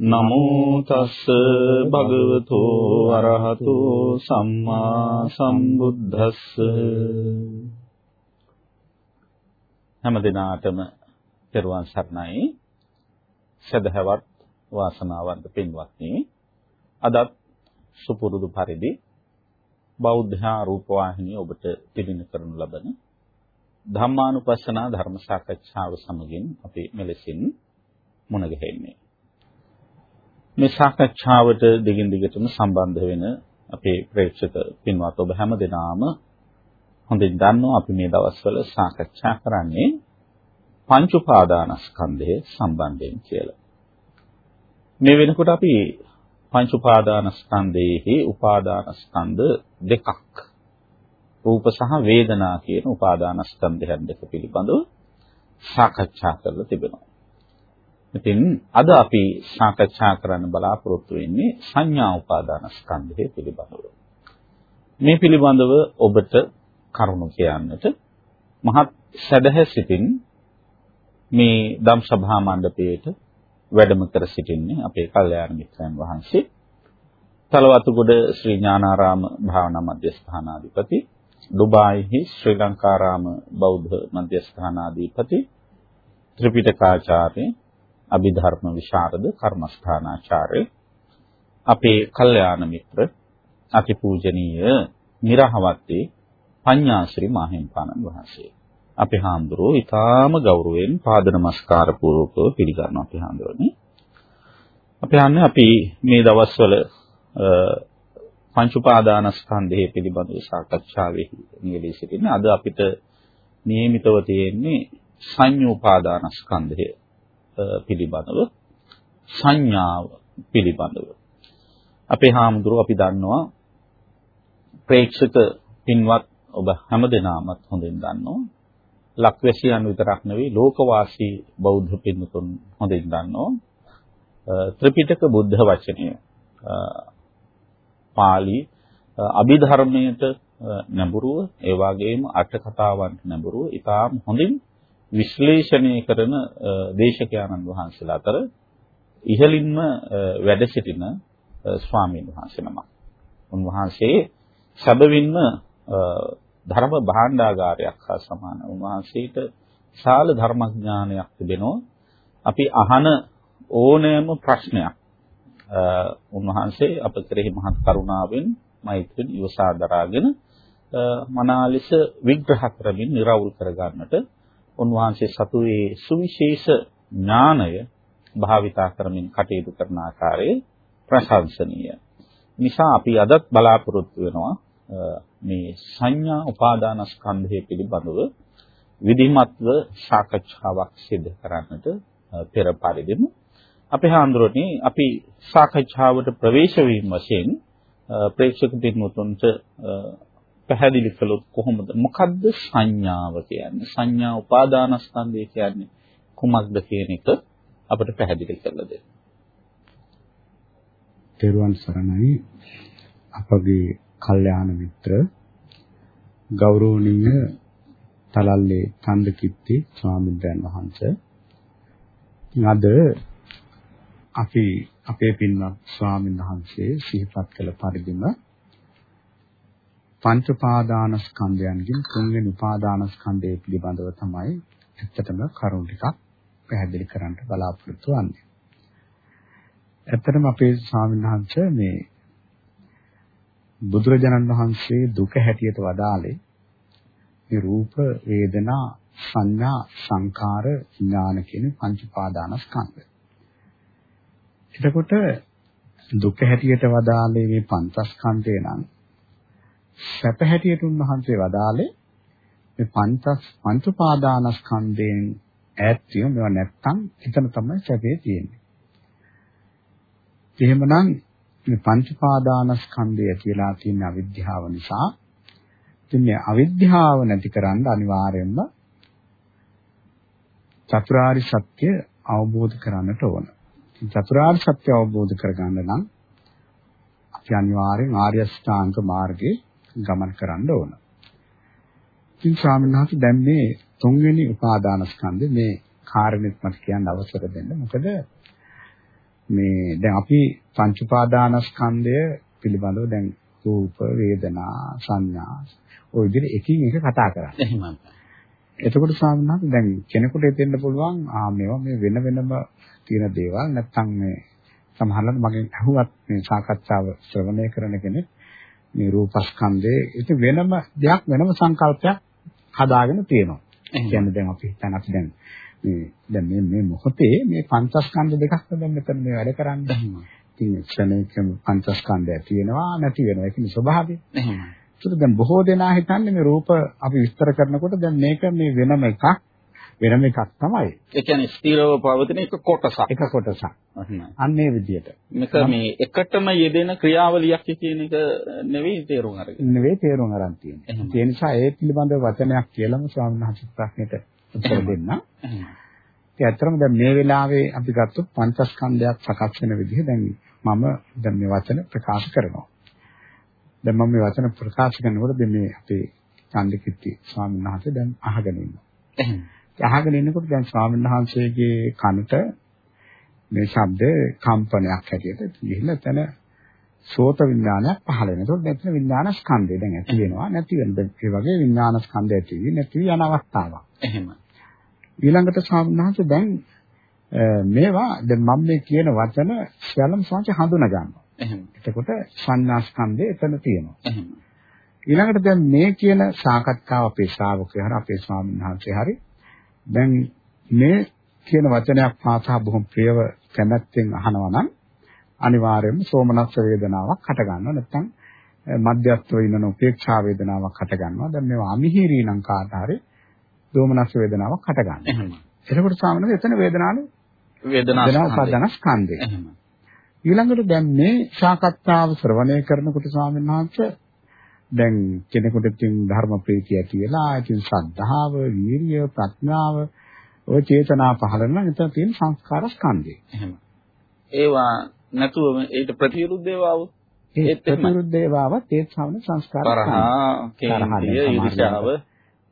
නමෝ තස්ස භගවතෝ අරහතෝ සම්මා සම්බුද්දස්ස. හැම දිනාටම පෙරවන් සරණයි. සදහවත් වාසනාවන්ත පින්වත්නි. අදත් සුපුරුදු පරිදි බෞද්ධ රූප වාහිනිය ඔබට පිළින කරනු ලබන ධම්මානුපස්සනා ධර්ම සාකච්ඡාව සමගින් අපි මෙලෙසින් මුණ ගැහෙන්නේ. මේ සාකච්ඡාවට දිගින් දිගටම සම්බන්ධ වෙන අපේ ප්‍රේක්ෂක පින්වත් ඔබ හැම දෙනාම හොඳින් දන්නවා අපි මේ දවස්වල සාකච්ඡා කරන්නේ පංච උපාදානස්කන්ධය සම්බන්ධයෙන් කියලා. මේ වෙනකොට අපි පංච උපාදානස්කන්ධයේහි උපාදානස්කන්ධ දෙකක් රූප සහ වේදනා කියන උපාදානස්කන්ධයන් දෙක පිළිබඳව සාකච්ඡා කරලා තිබෙනවා. ඉතින් අද අපි සාකච්ඡා කරන්න බලාපොරොත්තු වෙන්නේ සංඥා උපාදානස්කන්ධය පිළිබඳව. මේ පිළිබඳව ඔබට කරුණු කියන්නට මහත් සදහැ සිටින් මේ ධම් සභා මණ්ඩපයේට වැඩම කර සිටින්නේ අපේ කල්යාණ මිත්‍රයන් වහන්සේ තලවතුගොඩ ශ්‍රී ඥානාරාම භාවනා මධ්‍යස්ථානාධිපති ඩුබායිහි ශ්‍රී ලංකාරාම බෞද්ධ මධ්‍යස්ථානාධිපති ත්‍රිපිටකාචාර්ය අභිධර්ම විශාරද කර්මස්ථානාචාර්ය අපේ කල්යාණ මිත්‍ර අතිපූජනීය නිරහවත්තේ පඤ්ඤාශ්‍රී මාහිම්පාණන් වහන්සේ. අපේ හාමුදුරුවෝ ඊටාම ගෞරවයෙන් පාද නමස්කාර පූර්වකව පිළිගන්නවා අපේ හාමුදුරනේ. අපි හන්නේ අපි මේ දවස්වල පංච උපාදානස්කන්ධය පිළිබඳව සාකච්ඡාවේ නියැලී සිටින්නේ. අද අපිට නියමිතව තියෙන්නේ සංයෝපාදානස්කන්ධය පිළිබඳව සංඥාව පිළිබඳව. අපේ හාමුදුරුවෝ අපි දන්නවා ප්‍රේක්ෂක පින්වත් ඔබ හැමදෙනාමත් හොඳින් දන්නවා. ලක්වැසියන් විතරක් නෙවෙයි ලෝකවාසී බෞද්ධ පින්තුන් හොඳින් දන්නවා. ත්‍රිපිටක බුද්ධ වචනය. පාලි අභිධර්මයට නැඹුරුව ඒ වගේම අට කතාවන්ට නැඹුරුව ඊටාම් හොඳින් විශ්ලේෂණය කරන දේශකයන්න් වහන්සේලා අතර ඉහළින්ම වැඩ සිටින ස්වාමීන් වහන්සේ නමක්. උන්වහන්සේ සැබවින්ම ධර්ම භාණ්ඩාගාරයක් හා සමාන. උන්වහන්සේට ශාල ධර්මඥානයක් තිබෙනවා. අපි අහන ඕනෑම ප්‍රශ්නයක් උන්වහන්සේ අප කෙරෙහි මහත් කරුණාවෙන් මෛත්‍රියෙන් ඉවසා දරාගෙන මනාලෙස විග්‍රහ කරමින් निराවුල් කර ගන්නට උන්වහන්සේ සතු ඒ සුවිශේෂ ඥානය භාවිතා කරමින් කටයුතු කරන ආකාරයේ ප්‍රශංසනීය. නිසා අපි අදත් බලාපොරොත්තු වෙනවා මේ සංඥා උපාදානස්කන්ධය පිළිබඳව විධිමත්ව සාකච්ඡාවක් සිදු කරන්නට පෙර පරිදිම අපේ හාමුදුරනේ අපි සාකච්ඡාවට ප්‍රවේශ වීම වශයෙන් ප්‍රේක්ෂක පින්වතුන්ට පැහැදිලි කළොත් කොහොමද? මොකද්ද සංඥාව කියන්නේ? සංඥා උපාදානස්කන්ධය කියන්නේ කුමක්ද කියන එක අපිට පැහැදිලි කරලා දෙන්න. තෙරුවන් සරණයි. අපගේ කල්යාණ මිත්‍ර ගෞරවනීය තලල්ලේ චන්දකිත්ති ස්වාමීන් වහන්සේ. අද අපි අපේ පින්වත් ස්වාමීන් වහන්සේ සිහිපත් කළ පරිදිම පංච උපාදානස්කන්ධයන්ගෙන් තුන්වෙනි උපාදානස්කන්ධය පිළිබඳව තමයි ඇත්තටම කරුණු ටිකක් පැහැදිලි කරන්න බලාපොරොත්තු වෙන්නේ. ඇත්තටම අපේ ස්වාමීන් වහන්සේ මේ බුදුරජාණන් වහන්සේ දුක හැටියට වදාළේ මේ රූප වේදනා සංඥා සංකාර විඥාන කියන පංච උපාදානස්කන්ධ. එතකොට දුක හැටියට වදාළේ මේ පංචස්කන්ධය නම් සැප හැටියට උන්වහන්සේ වදාළේ මේ පංචස් පංච උපාදානස්කන්ධයෙන් ඈත් වීම මේවා නැත්තම් එතන තමයි සැපේ තියෙන්නේ. එහෙමනම් මේ පංච උපාදානස්කන්ධය කියලා තියෙන අවිද්‍යාව නිසා ඉතින් මේ අවිද්‍යාව නැතිකරන්න අනිවාර්යයෙන්ම චතුරාර්ය සත්‍ය අවබෝධ කරගන්නට ඕන. චතුරාර්ය සත්‍ය අවබෝධ කරගන්න නම් අපි අනිවාර්යෙන් ආර්ය ශ්‍රාංග මාර්ගේ ගමන් කරන්න ඕන. ඉතින් ස්වාමීන් වහන්සේ දැන් මේ තුන්වෙනි උපාදාන ස්කන්ධේ මේ කාරණෙත් මට කියන්න අවසර දෙන්න. මොකද මේ දැන් අපි පංච උපාදානස්කන්ධය පිළිබඳව දැන් රූප වේදනා සංඥා ওই විදිහට එකින් එක කතා කරන්නේ. එහෙමයි. එතකොට ස්වාමීන් දැන් කෙනෙකුට හිතෙන්න පුළුවන් ආ මේවා මේ වෙන වෙනම තියෙන දේවල් නැත්තම් මේ සමහරවිට මගෙන් අහුවත් මේ සාකච්ඡාව ශ්‍රවණය කරන කෙනෙක් මේ රූපස්කන්ධයේ ඉතින් වෙනම දෙයක් වෙනම සංකල්පයක් හදාගෙන තියෙනවා. කියන්නේ දැන් අපි හිතන අපි දැන් මේ දැන් මේ මේ මොහොතේ මේ පංචස්කන්ධ දෙකක් දැන් මෙතන මේ වැඩ කරන්නේ. ඉතින් ක්ෂණිකම පංචස්කන්ධය තියෙනවා නැති වෙනවා. ඒක ස්වභාවය. එහෙමයි. ඒක දැන් බොහෝ දෙනා හිතන්නේ මේ රූප අපි විස්තර කරනකොට දැන් මේක මේ වෙනම එකක් වෙනම එකක් තමයි. ඒ කියන්නේ ස්ථිරව පවතින එක කොටසක්. එක කොටසක්. අන්න ඒ විදිහට. මේක මේ එකටම යෙදෙන ක්‍රියාවලියක් කියන එක නෙවෙයි තේරුම් අරගෙන. නෙවෙයි තේරුම් අරන් තියෙන්නේ. ඒ නිසා ඒ පිළිබඳව වචනයක් කියලාම ස්වාමීන් වහන්සේ ප්‍රශ්නෙට උත්තර දෙන්න. ඒ ඇත්තටම දැන් මේ වෙලාවේ අපි ගත්තොත් පංචස්කන්ධයක් සකස් වෙන විදිහ දැන් මම දැන් මේ වචන ප්‍රකාශ කරනවා. දැන් මම මේ වචන ප්‍රකාශ කරනකොට දැන් මේ අපේ චන්දිකිත්ති ස්වාමීන් වහන්සේ දැන් අහගෙන ඉන්නවා. අහගෙන ඉන්නකොට දැන් ස්වාමීන් වහන්සේගේ කනට මේ ශබ්ද කම්පනයක් හැටියට ගිහිල්ලා එතන සෝත විඥානයක් පහළ වෙනවා. ඒකෝට මෙතන විඥාන ස්කන්ධය දැන් ඇති වෙනවා නැති වෙනවා. ඒ වගේ විඥාන ස්කන්ධය ඇති වෙන්නේ නැති යන අවස්ථාවක්. එහෙමයි. ඊළඟට ස්වාමීන් වහන්සේ දැන් මේවා දැන් මම මේ කියන වචන සියල්ලම සංච හඳුනා ගන්නවා. එහෙමයි. එතකොට සංඥා ස්කන්ධය එතන තියෙනවා. එහෙමයි. ඊළඟට දැන් මේ කියන සාකච්ඡාව අපේ ශ්‍රාවකයෝ හරි අපේ ස්වාමීන් වහන්සේ හරි දැන් මේ කියන වචනයක් පාසා බොහොම ප්‍රියව කැමැත්තෙන් අහනවා නම් අනිවාර්යයෙන්ම සෝමනස්ස වේදනාවක් හට ගන්නවා. නැත්නම් මධ්‍යස්ථව ඉන්න උපේක්ෂා වේදනාවක් හට ගන්නවා. දැන් මේවා අමිහිරී නම් කාට හරි දෝමනස්ස වේදනාවක් හට ගන්නවා. එහෙමයි. එතකොට සාමාන්‍යයෙන් එතන වේදනාවේ වේදනා වේදනා ස්කන්ධය. ඊළඟට දැන් මේ සාකච්ඡාව ශ්‍රවණය කරනකොට ස්වාමීන් වහන්සේ දැන් කෙනෙකුට ඉතින් ධර්ම ප්‍රීතිය ඇති වෙලා ඉතින් ශ්‍රද්ධාව, වීරිය, ප්‍රඥාව ඔය චේතනා පහළ වෙනවා එතන තියෙන සංස්කාර ස්කන්ධය. එහෙමයි. ඒවා නැතුව ඊට ප්‍රතිවිරුද්ධ ඒවා ඒ ඒත්. ප්‍රතිවිරුද්ධ ඒවාවත් ඒ සාමන සංස්කාර. තරහා,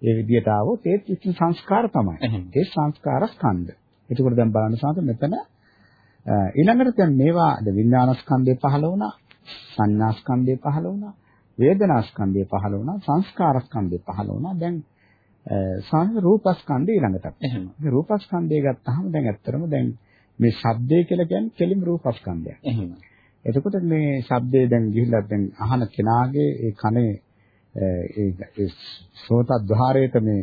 ඒ විදිහට ආවොත් ඒත් ඉතින් සංස්කාර තමයි. එහෙම. ඒ සංස්කාර ස්කන්ධ. එතකොට දැන් බලන්න සාත මෙතන ඊළඟට දැන් මේවා ද විඥාන ස්කන්ධය පහළ වුණා, සංඥා ස්කන්ධය පහළ වුණා, වේදනා ස්කන්ධය පහළ වුණා, සංස්කාර ස්කන්ධය පහළ වුණා. දැන් සං රූප ස්කන්ධය ඊළඟට. එහෙම. මේ රූප ස්කන්ධය ගත්තාම දැන් ඇත්තටම දැන් මේ ශබ්දය කියලා කියන්නේ කෙලිම රූප ස්කන්ධයක්. එහෙම. එතකොට මේ ශබ්දේ දැන් ගිහිල්ලා දැන් අහන කෙනාගේ ඒ කනේ ඒ ඒ සෝතද්්වාරයට මේ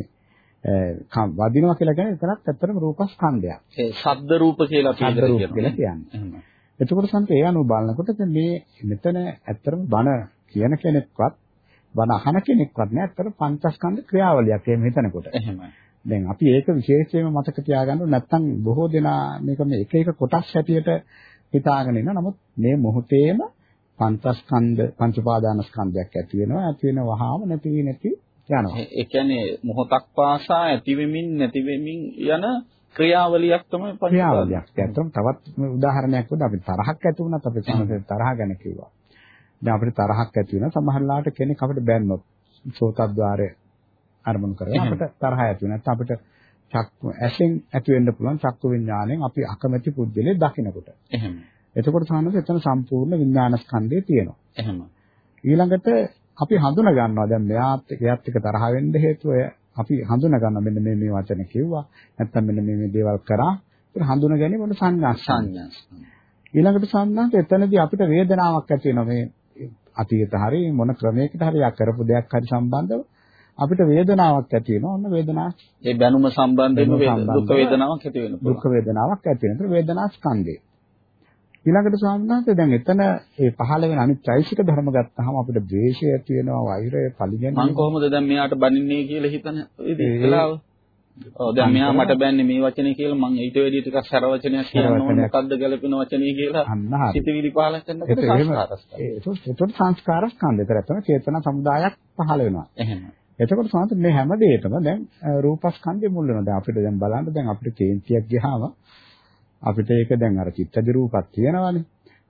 වදිනවා කියලා කියන්නේ එතනත් ඇත්තටම රූපස්කන්ධයක්. ඒ ශබ්ද රූප කියලා අපි කියනවා. එතකොට සම්ප ඒ අනුව බලනකොට මේ මෙතන ඇත්තටම බණ කියන කෙනෙක්වත් බණ අහන කෙනෙක්වත් නෑ ඇත්තට පංචස්කන්ධ ක්‍රියාවලියක් එහෙම හිතනකොට. එහෙමයි. දැන් අපි ඒක විශේෂයෙන්ම මතක තියාගන්න ඕනේ නැත්නම් බොහෝ දෙනා මේක මේ එක එක කොටස් හැටියට හිතාගෙන ඉන්නවා. නමුත් මේ මොහොතේම පංචස්කන්ධ පංච උපාදානස්කන්ධයක් ඇති වෙනවා. ඇති වෙන වහාම නැති නැති යනවා. ඒ කියන්නේ මොහොතක් පාසා ඇති වෙමින් නැති වෙමින් යන ක්‍රියාවලියක් තමයි පංච ක්‍රියාවලියක්. ඇත්තටම තවත් උදාහරණයක් වුණා අපි තරහක් ඇති වුණත් අපි සමහර තරහ ගැන කිව්වා. දැන් අපිට තරහක් ඇති වෙනවා සමහරලාට කෙනෙක් අපිට බැන්නොත් සෝතද්්වාරය අරමුණු කරගෙන අපිට තරහ ඇති වෙනවා. නැත්නම් අපිට චක්කු ඇසෙන් ඇති වෙන්න පුළුවන් චක්කු විඥාණයෙන් අපි අකමැති පුද්ගලෙ දකිනකොට. එහෙම. එතකොට සානස එතන සම්පූර්ණ විඥාන ස්කන්ධය තියෙනවා. එහෙම. ඊළඟට අපි හඳුනා ගන්නවා දැන් මෙයාත් එයාත් එක තරහ වෙන්න හේතුව අපි හඳුනා ගන්නවා මෙන්න මේ මේ වචන කිව්වා නැත්නම් මෙන්න මේ මේ දේවල් කරා ඒක හඳුනා ගැනීම මොන සංඥා සංඥා. ඊළඟට සම්මාන්ත එතනදී අපිට වේදනාවක් ඇති වෙනවා මේ අතීත හරි මොන ක්‍රමයකට හරි යා කරපු දෙයක් හරි සම්බන්ධව අපිට වේදනාවක් ඇති වෙනවා ඔන්න වේදනා ඒ බැනුම සම්බන්ධයෙන් දුක් වේදනාවක් ඇති වෙන දුක්. වේදනාවක් ඇති වෙනවා වේදනා ස්කන්ධය ඊළඟට සම්මාන්ත දැන් එතන ඒ පහළ වෙන අනිත් චෛසික ධර්ම ගත්තාම අපිට ද්වේෂය ඇති වෙනවා වෛරය මං පරිගැනීම කොහොමද දැන් මෙයාට බනින්නේ කියලා හිතන වෙලාව. ඔව් දැන් මෙහා මට බෑන්නේ මේ වචනේ කියලා මම ඊට වැඩිය ටිකක් සර වචනයක් කියන්න ඕන මොකද්ද ගැලපෙන වචනේ කියලා. සිතවිලි පහල කරනකොට ඒක එහෙම- සංස්කාරස්කන්ධ. ඒ- ඒතකොට ඒතකොට සංස්කාර ස්කන්ධය. ඒතර ඇත්තම චේතනා සමුදායක් පහළ වෙනවා. එහෙම. එතකොට සමහර මේ හැම දෙයකම දැන් රූපස්කන්ධය මුල් වෙනවා. දැන් අපිට දැන් බලන්න දැන් අපිට කේන්තියක් ගියාම අපිට ඒක දැන් අර චිත්තජ රූපක් තියෙනවානේ.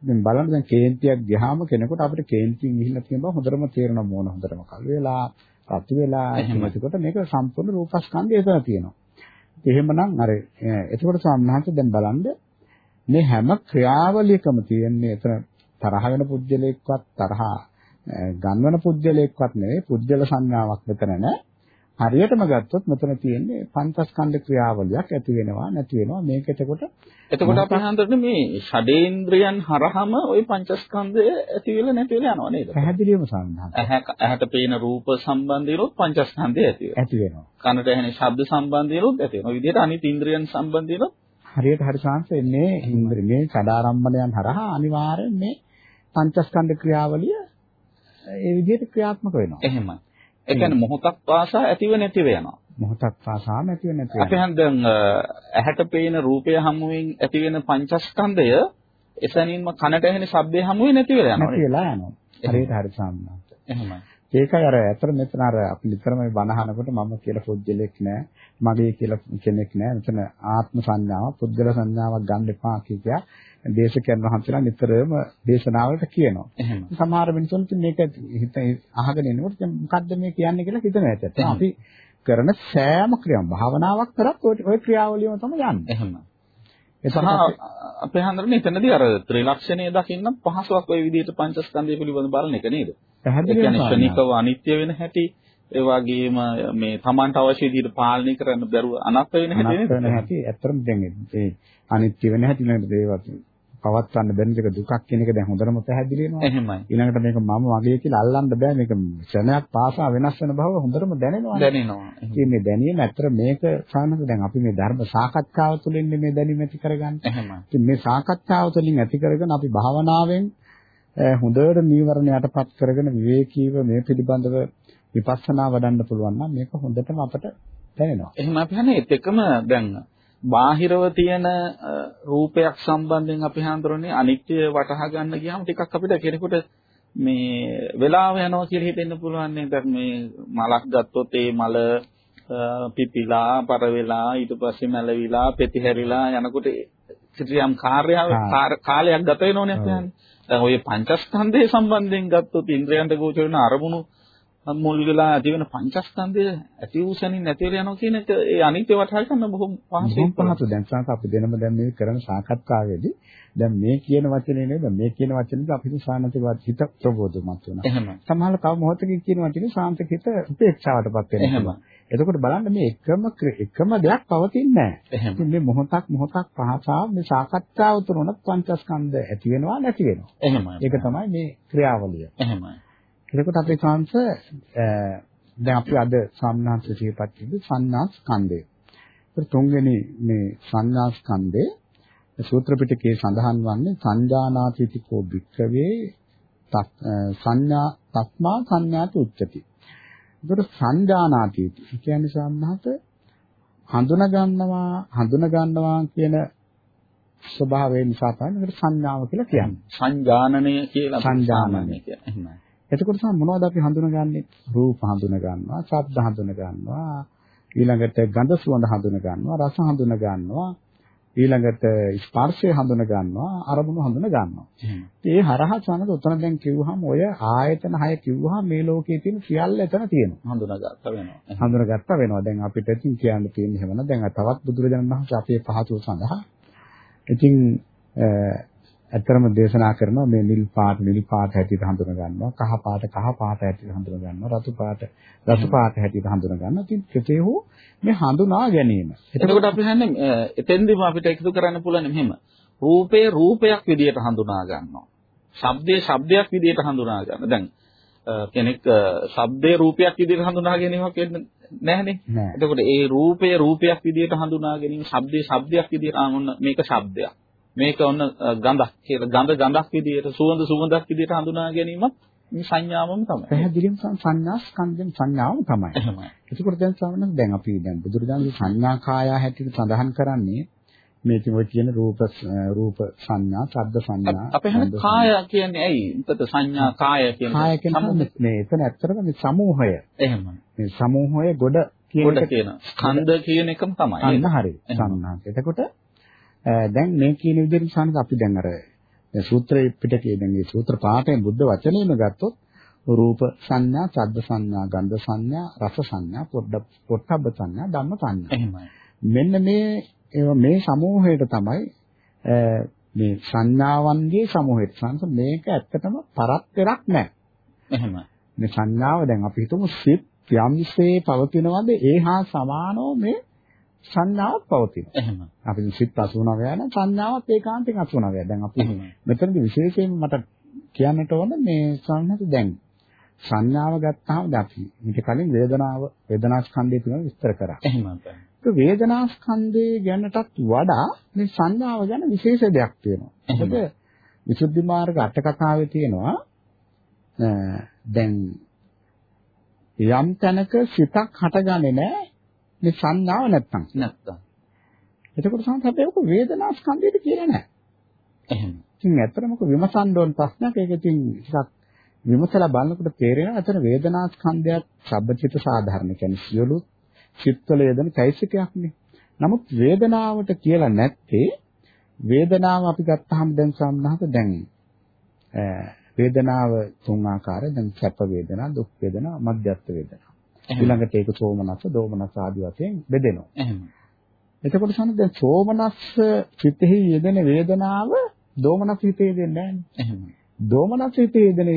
දැන් බලන්න දැන් කේන්තියක් ගියාම කෙනෙකුට අපිට කේන්තියෙන් ගිහිල්ලා තියෙන බව හොඳටම තේරෙනවා මොන හොඳටම කල් වෙලා රතු වෙලා. එතකොට මේක සම්පූර්ණ රූපස්කන්ධය එතන තියෙනවා. එහෙමනම් අර එතකොට සම්හාංශ දැන් බලන්න මේ හැම ක්‍රියාවලියකම තියෙන්නේ එතන තරහ වෙන පුද්ගලයෙක්වත් තරහ ගන්වන පුද්ගලයෙක්වත් නෙවෙයි පුද්ගල සංඥාවක් මෙතන නැහැ. හරියටම ගත්තොත් මෙතන තියෙන්නේ පංචස්කන්ධ ක්‍රියාවලියක් ඇති වෙනවා නැති වෙනවා මේක එතකොට එතකොට අපි හන්දරනේ මේ ෂඩේන්ද්‍රයන් හරහම ওই පංචස්කන්ධය ඇති වෙලා නැති වෙලා යනවා නේද? පැහැදිලිවම සම්බන්ධ ඇහැ ඇහැට පේන රූප සම්බන්ධීනොත් පංචස්කන්ධය ඇති වෙනවා. ඇති වෙනවා. කනට ඇහෙන ශබ්ද සම්බන්ධීනොත් ඇති වෙනවා. විදිහට අනිත් ඉන්ද්‍රියන් සම්බන්ධීනොත් හරියට හරි chance එන්නේ ඉන්ද්‍ර මේ සදාරම්මණයන් හරහා අනිවාර්යෙන් මේ පංචස්කන්ධ ක්‍රියාවලිය ඒ විදිහට ක්‍රියාත්මක වෙනවා. එහෙමයි. ඒ කියන්නේ මොහොතක් පාසා ඇතිව නැතිව යනවා. මොහොතක් පාසා නැති වෙන නැති අපි. හන්දන් ඇහැට පේන රූපය හමුවෙන් ඇති වෙන පංචස්කන්ධය එසැනින්ම කනට ඇහෙන ශබ්දය හමුවේ නැති වෙලා නැති යනවා. වෙලා යනවා. හරියට හරි සම්මත. එහෙමයි. ඒකයි අර ඇතර මෙතන අර අපි නිතරම අහනකොට මම කියලා පුද්ගලෙක් නෑ මගේ කියලා කෙනෙක් නෑ මෙතන ආත්ම සංඥාව පුද්ගල සංඥාවක් ගන්න එපා කියලා දේශකයන් වහන්සේලා නිතරම දේශනාවලට කියනවා. සමහර මිනිසුන්ට මේක හිත අහගෙන ඉනකොට දැන් මොකද්ද මේ කියන්නේ කියලා හිතන ඇත්තට. එහෙම. අපි කරන සෑම ක්‍රියාවක් භාවනාවක් කරත් ඔය ක්‍රියාවලියම තමයි යන්නේ. එහෙමයි. ඒක සහ අපේ හන්දරනේ එතනදී අර ත්‍රිලක්ෂණය දකින්න පහසුවක් ওই විදිහට පංචස්කන්ධය පිළිබඳ බලන එක නේද? පාලනය. ක්ෂණිකව අනිත්‍ය වෙන හැටි ඒ වගේම මේ Tamanට අවශ්‍ය විදිහට පාලනය කරන්න බැරුව අනත් වෙන හැටි අනත් වෙන නේද? හැටි ඇත්තටම දැන් ඒ අනිත්‍ය වෙන හැටි නේද ඒවත් පවත්වන්න බැරි දෙක දුකක් කියන එක දැන් හොඳටම පැහැදිලි වෙනවා. එහෙමයි. ඊළඟට මේක මම වගේ කියලා අල්ලන්න බෑ මේක ක්ෂණයක් පාසා වෙනස් වෙන බව හොඳටම දැනෙනවා. දැනෙනවා. ඉතින් මේ දැනීම ඇත්තට මේක සානක දැන් අපි මේ ධර්ම සාකච්ඡාව තුළින් මේ දැනීම ඇති කරගන්නේ. එහෙමයි. ඉතින් මේ සාකච්ඡාව තුළින් ඇති කරගෙන අපි භාවනාවෙන් හොඳට නීවරණ යටපත් කරගෙන විවේකීව මේ පිළිබඳව විපස්සනා වඩන්න පුළුවන් නම් මේක හොඳටම අපට දැනෙනවා. එහෙම අපි හන්නේ ඒත් එකම දැන් බාහිරව තියෙන රූපයක් සම්බන්ධයෙන් අපි හඳුරන්නේ අනිත්‍ය වටහා ගන්න ගියාම ටිකක් අපිට කෙනෙකුට මේ වෙලාව යනවා කියලා හිතෙන්න පුළුවන් නේද? මේ මලක් ගත්තොත් ඒ මල පිපිලා, පර වෙලා, ඊට පස්සේ මැලවිලා, පෙති හැරිලා යනකොට සිටියම් කාර්යාව කාලයක් ගත වෙනෝනේ අපි. දැන් ඔය පංචස්කන්ධය සම්බන්ධයෙන් ගත්තොත් ඉන්ද්‍රයන්ට ගෝචර වෙන අරමුණු මුල් වෙලා ඇති වෙන පංචස්කන්ධය ඇති වූ සැනින් නැති වෙලා යනවා කියන එක ඒ අනිත්‍ය වටහා ගන්න බොහොම පහසුයි. පහසු දැන් සංස අපි දෙනම දැන් මේ කරන සාකච්ඡාවේදී දැන් මේ කියන වචනේ නේද මේ කියන වචනේ අපි සානතිකවත් හිත ප්‍රබෝධමත් වෙනවා. එහෙමයි. සමහර තව මොහොතකින් කියන වචනේ සාන්තික හිත උපේක්ෂාවටපත් වෙනවා. එතකොට බලන්න මේ එකම එකම දෙයක් පවතින්නේ නැහැ. මේ මොහොතක් මොහොතක් පහසා මේ සාකච්ඡාව තුනත් පංචස්කන්ධ ඇති වෙනවා නැති වෙනවා. එහෙමයි. ඒක තමයි මේ ක්‍රියාවලිය. එහෙමයි. එතකොට අපේ chance දැන් අපි අද සම්නාස් සිහිපත් කිව්වේ සංඥා ස්කන්ධය. ඒක තුන්වෙනි මේ සංඥා ස්කන්ධේ සූත්‍ර පිටකේ සඳහන් වන්නේ සංජානාතිතිකෝ භික්ඛවේ සංඥා තස්මා සංඥාති උච්චති. ඒකට සංජානාති කියන්නේ සම්හත හඳුනා ගන්නවා හඳුනා ගන්නවා කියන ස්වභාවය නිසා තමයි ඒකට සංඥාව කියලා කියන්නේ. සංජානනය කියලා සංජානනය. කියන්නේ. එහෙමයි. එතකොට සම මොනවද අපි හඳුනගන්නේ? රූප හඳුන ගන්නවා, ශබ්ද හඳුන ගන්නවා, ඊළඟට ගඳ සුවඳ හඳුන ගන්නවා, රස හඳුන ගන්නවා, ඊළඟට ස්පර්ශය හඳුන ගන්නවා, අරමුණු හඳුන ගන්නවා. ඒ හරහා සමනද උතන දැන් කිව්වහම ඔය ආයතන හය කිව්වහම මේ ලෝකයේ තියෙන සියල්ල එතන තියෙනවා. හඳුනාගත්ත වෙනවා. හඳුනගත්ත වෙනවා. දැන් අපිට ඉතින් කියන්න තියෙන්නේ එහෙම නේද? දැන් තවත් බුදුරජාණන් වහන්සේ අපේ පහසුව සඳහා ඉතින් ඇත්තරම දේශනා කරනවා මේ නිල් පාට නිල් පාට හැටියට හඳුන ගන්නවා කහ පාට කහ පාට හැටියට හඳුන ගන්නවා රතු පාට රතු පාට හැටියට හඳුන ගන්නවා ඉතින් කෙසේ හෝ මේ හඳුනා ගැනීම එතකොට අපි හන්නේ එතෙන්දිම අපිට එකතු කරන්න පුළුවන් මෙහෙම. රූපේ රූපයක් විදියට හඳුනා ගන්නවා. ශබ්දේ ශබ්දයක් විදියට හඳුනා ගන්න. දැන් කෙනෙක් ශබ්දේ රූපයක් විදියට හඳුනා ගැනීමක් වෙන්නේ නැහනේ. එතකොට ඒ රූපය රූපයක් විදියට හඳුනා ගැනීම, ශබ්දේ ශබ්දයක් විදියට ආ ඔන්න මේක ශබ්දයක්. මේක ඔන්න ගඳක් කියලා ගඳ ගඳක් විදියට, සුවඳ සුවඳක් විදියට හඳුනා ගැනීමත් මේ සංඥාවම තමයි. පැහැදිලිවම සංඥා ස්කන්ධෙන් සංඥාවම තමයි. එතකොට දැන් සමහරවිට දැන් අපි දැන් බුදුරජාණන් සංඥා කාය හැටියට සඳහන් කරන්නේ මේ කිව්ව කියන රූප රූප සංඥා, ශබ්ද සංඥා. අපේ හැම කාය කියන්නේ ඇයි? එතකොට සංඥා කාය කියන්නේ කාය කියන්නේ මේ එතන ඇත්තටම මේ සමූහය. එහෙමයි. මේ සමූහය ගොඩ කියන ස්කන්ධ කියන එකම තමයි. අන්න හරි. සංඥා. එතකොට දැන් මේ කියන විදිහට සානද අපි දැන් අර සූත්‍ර පිටකයේ දැන් මේ සූත්‍ර පාඨයෙන් බුද්ධ වචනේම ගත්තොත් රූප සංඥා, ශබ්ද සංඥා, ගන්ධ සංඥා, රස සංඥා, පොට්ටබ්බ සංඥා, ධම්ම සංඥා. එහෙමයි. මෙන්න මේ මේ සමූහයට තමයි මේ සංඥාවන්ගේ සමූහයට සංස මේක ඇත්තටම පරත්තරක් නැහැ. එහෙමයි. මේ සංඥාව දැන් අපි හිතමු සිත් යම්සේ පවතිනවද ඒ හා සමානව මේ සංඥාවක් පවතිනවා. එහෙම. අපි සිත් 89 නම් සංඥාවක් ඒකාන්තයෙන් 89. දැන් අපි මෙතනදී විශේෂයෙන් මට කියන්නට ඕන මේ සංහත දැන් සංඥාව ගත්තාම අපි ඊට කලින් වේදනාව වේදනා ස්කන්ධය පිළිබඳව විස්තර කරා. එහෙම. ඒ වේදනා ස්කන්ධය ගැනටත් වඩා මේ සංඥාව ගැන විශේෂ දෙයක් තියෙනවා. මොකද විසුද්ධි මාර්ග අට කතාවේ තියෙනවා දැන් යම් තැනක සිතක් හටගන්නේ නැහැ මේ සංඥාව නැත්තම්. නැත්තම්. එතකොට සංහතේ ඔක වේදනා ස්කන්ධයට කියලා නැහැ. එහෙම. ඉතින් ඇත්තටම ඔක විමසන්න ඕන ප්‍රශ්නයක්. ඒක ඉතින් ටිකක් විමසලා බලනකොට තේරෙනවා අතන වේදනා ස්කන්ධයත් සබ්බචිත සාධාරණ කියන්නේ සියලු චිත්තවල යෙදෙන চৈতසිකයක්නේ. නමුත් වේදනාවට කියලා නැත්තේ වේදනාව අපි ගත්තාම දැන් සම්හත දැන් වේදනාව තුන් ආකාරය දැන් සැප වේදනා දුක් වේදනා මධ්‍යස්ථ වේදනා ඊළඟට ඒක සෝමනස්ස දෝමනස්ස ආදී වශයෙන් බෙදෙනවා. එහෙම. එතකොට සම්මත දැන් සෝමනස්ස චිතෙහි යෙදෙන වේදනාව දෝමනස්ස හිතේ යෙදෙන්නේ නැහැ දෝමනස්ස හිතේ යෙදෙන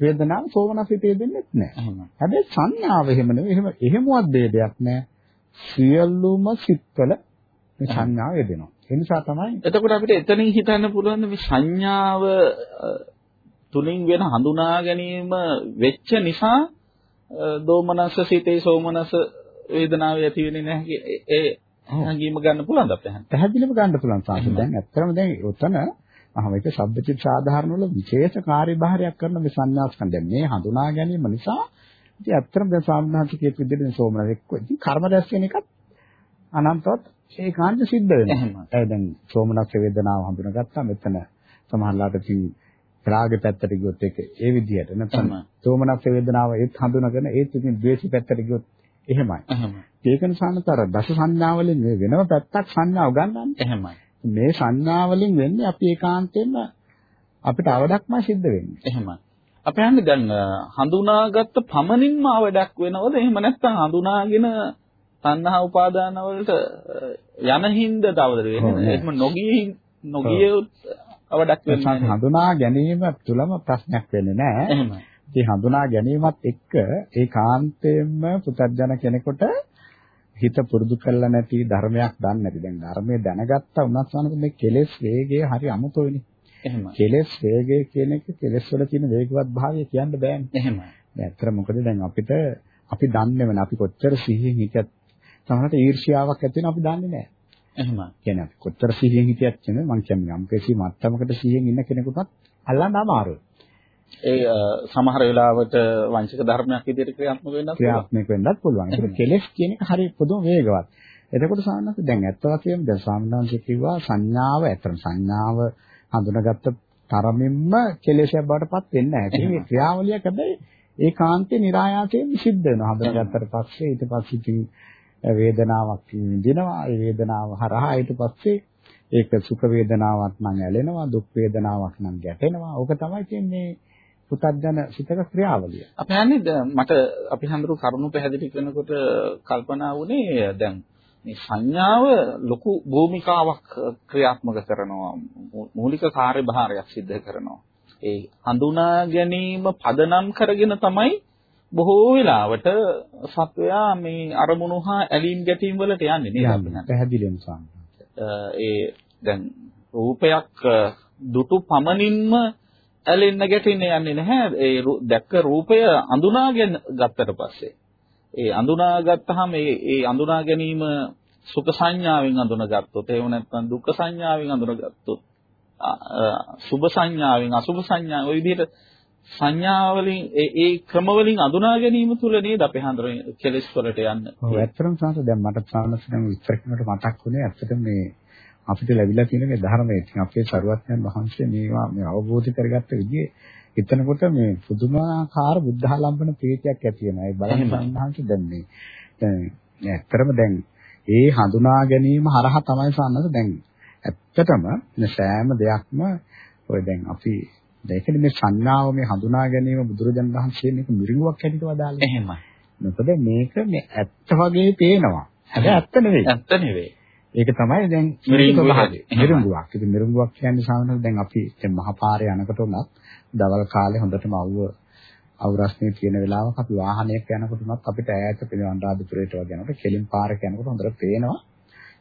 වේදනාව සෝමනස්ස හිතේ යෙදෙන්නේ නැහැ. හැබැයි සංඥාව එහෙම නෙවෙයි. එහෙම එහෙමවත් දෙයක් නැහැ. සියලුම සිත්වල මේ සංඥාව යෙදෙනවා. ඒ නිසා තමයි එතකොට අපිට එතනින් හිතන්න පුළුවන් මේ සංඥාව තුලින් වෙන හඳුනා ගැනීම වෙච්ච නිසා දෝමනස්ස සිතේ සෝමනස්ස වේදනාව ඇති වෙන්නේ නැහැ ඒ හැඟීම ගන්න පුළුවන්ද අපේ හැම? පැහැදිලිව ගන්න පුළුවන් සාසන. දැන් ඇත්තටම දැන් උතන අහම ඒක ශබ්දචිත් සාධාරණ වල විශේෂ කාර්යභාරයක් කරන මේ සංඥාස්කන්ධය මේ හඳුනා ගැනීම නිසා ඉතින් ඇත්තටම දැන් සාමනාතිකයේ විදිහට සෝමනස් එක්ක ඉතින් කර්ම රැස් වෙන එකත් අනන්තවත් ඒකාන්ත සිද්ධ වෙනවා. දැන් සෝමනස් වේදනාව හඳුනාගත්තා මෙතන සමහරලාට ඉතින් රාගේ පැත්තට ගියොත් ඒක ඒ විදිහට නැත්නම් සෝමනස් වේදනාව ඒත් හඳුනාගෙන ඒත් ඉතින් ද්වේෂී පැත්තට ගියොත් එහෙමයි. ඒක නිසානතර දස සංඥාවලින් මේ වෙනම පැත්තක් සංඥාව ගන්නන්නේ. එහෙමයි. මේ සංඥාවලින් වෙන්නේ අපි ඒකාන්තයෙන්ම අපිට අවඩක්ම සිද්ධ වෙන්නේ. එහෙමයි. අපේ හන්නේ දැන් හඳුනාගත්ත පමණින්ම අවඩක් වෙනවද? එහෙම නැත්නම් හඳුනාගෙන තණ්හා උපාදාන වලට යන හිඳ තවද වෙන්නේ? එහෙම නොගිය නොගිය අවඩක් වෙන්නේ හඳුනා ගැනීම තුළම ප්‍රශ්නයක් වෙන්නේ නැහැ. එහෙමයි. ඉතින් හඳුනා ගැනීමත් එක්ක ඒකාන්තයෙන්ම පුතර්ජන කෙනෙකුට හිත පුරුදු කරලා නැති ධර්මයක් දන්නේ නැති. දැන් ධර්මයේ දැනගත්තා උනත් වනක මේ කෙලෙස් වේගය හරි අමුතුයිනේ. එහෙමයි. කෙලෙස් වේගය කියන එක කෙලෙස් වල තියෙන වේගවත් භාවය කියන්න බෑනේ. එහෙමයි. දැන් අතර මොකද දැන් අපිට අපි දන්නේ නැහැ අපි කොච්චර සිහියෙන් හිටියත් සමහරට ඊර්ෂ්‍යාවක් ඇති වෙන අපි දන්නේ නැහැ. එහෙමයි. කියන්නේ අපි කොච්චර සිහියෙන් හිටියත් කියන්නේ මං කියන්නේ යම් කිසි මට්ටමකට සිහියෙන් ඉන්න කෙනෙකුටත් අල්ලන්න අමාරුයි. ඒ සමහර වෙලාවට වංශික ධර්මයක් විදිහට ක්‍රියාත්මක වෙන්නත්. ක්‍රියාත්මක වෙන්නත් පුළුවන්. ඒක කෙලෙස් කියන එක හරිය පොදුම වේගවත්. එතකොට සාමාන්‍යයෙන් දැන් ඇත්ත වශයෙන්ම දැන් සාමාන්‍යංශ කිව්වා සංඥාව ඇත්තම සංඥාව හඳුනාගත්ත තරමින්ම කෙලෙසයක් බවට පත් වෙන්නේ නැහැ. ඒක ක්‍රියාවලියක් හැබැයි ඒකාන්තේ નિરાයාසයෙන් සිද්ධ වෙනවා. හඳුනාගත්තට පස්සේ ඊට පස්සේ ඉතින් වේදනාවක් විඳිනවා. ඒ වේදනාව හරහා ඊට පස්සේ ඒක සුඛ වේදනාවක් නම් ඇලෙනවා, දුක් වේදනාවක් නම් ගැටෙනවා. ඕක තමයි කියන්නේ පුතග්ජන සිතක ක්‍රියාවලිය. අපි හන්නේ මට අපි හඳුරු කරුණු පැහැදිලි කරනකොට කල්පනා වුණේ දැන් මේ සංඥාව ලොකු භූමිකාවක් ක්‍රියාත්මක කරනවා මූලික කාර්යභාරයක් සිද්ධ කරනවා. ඒ හඳුනා ගැනීම පදනම් කරගෙන තමයි බොහෝ වෙලාවට සත්වයා මේ අරමුණු හා ඇලීම් ගැටීම් වලට යන්නේ නේද අපි නේද? පැහැදිලිවම ඒ දැන් රූපයක් දුටු පමණින්ම ඇලෙන්න ගැටෙන්න යන්නේ නැහැ. ඒ දැක්ක රූපය අඳුනාගෙන ගත්තට පස්සේ. ඒ අඳුනා ගත්තාම ඒ ඒ අඳුනා ගැනීම සුඛ සංඥාවෙන් අඳුනගත්තොත් එහෙම නැත්නම් දුක්ඛ සංඥාවෙන් අඳුනගත්තොත් සුභ සංඥාවෙන් අසුභ සංඥා ওই විදිහට සංඥා වලින් ඒ ඒ ක්‍රම වලින් අඳුනා ගැනීම තුල නේද අපි හඳුනන කෙලස් වලට යන්න. ඔව් ඇත්තටම සාස දැන් මට සානස් දැන් විස්තර කරනකොට මතක් වුණේ ඇත්තටම මේ අපිට ලැබිලා තියෙන මේ ධර්මයේ ඉතින් අපේ සරුවත්යන් වහන්සේ මේවා මේ අවබෝධ කරගත්ත විදිහේ හිතනකොට මේ පුදුමාකාර බුද්ධාලම්බන ප්‍රීතියක් ඇති වෙනවා. ඒ බලන්න සංහාංශ දැන් මේ දැන් ඇත්තටම දැන් ඒ හඳුනා ගැනීම හරහා තමයි සාන්නස දැන් ඇත්තටම සෑම දෙයක්ම ඔය දැන් අපි ඒකනේ මේ සංඥාව මේ හඳුනා ගැනීම බුදුරජාණන් වහන්සේ මේක මිරිඟුවක් හැටියට වදාළේ. එහෙමයි. මොකද මේක මේ ඇත්ත වගේ පේනවා. හැබැයි ඇත්ත නෙවෙයි. ඇත්ත නෙවෙයි. ඒක තමයි දැන් මිරිඟුවක්. ඉතින් මිරිඟුවක් කියන්නේ සාමාන්‍යයෙන් දැන් අපි දැන් මහපාරේ යනකොට උනත් දවල් කාලේ හොඳටම අවුව අවුරස්නේ තියෙන වෙලාවක අපි වාහනයක යනකොට උනත් අපිට ඈත පෙනෙන අනුරාධපුරයට වගේ යනකොට කෙලින් පාරක යනකොට හොඳට පේනවා.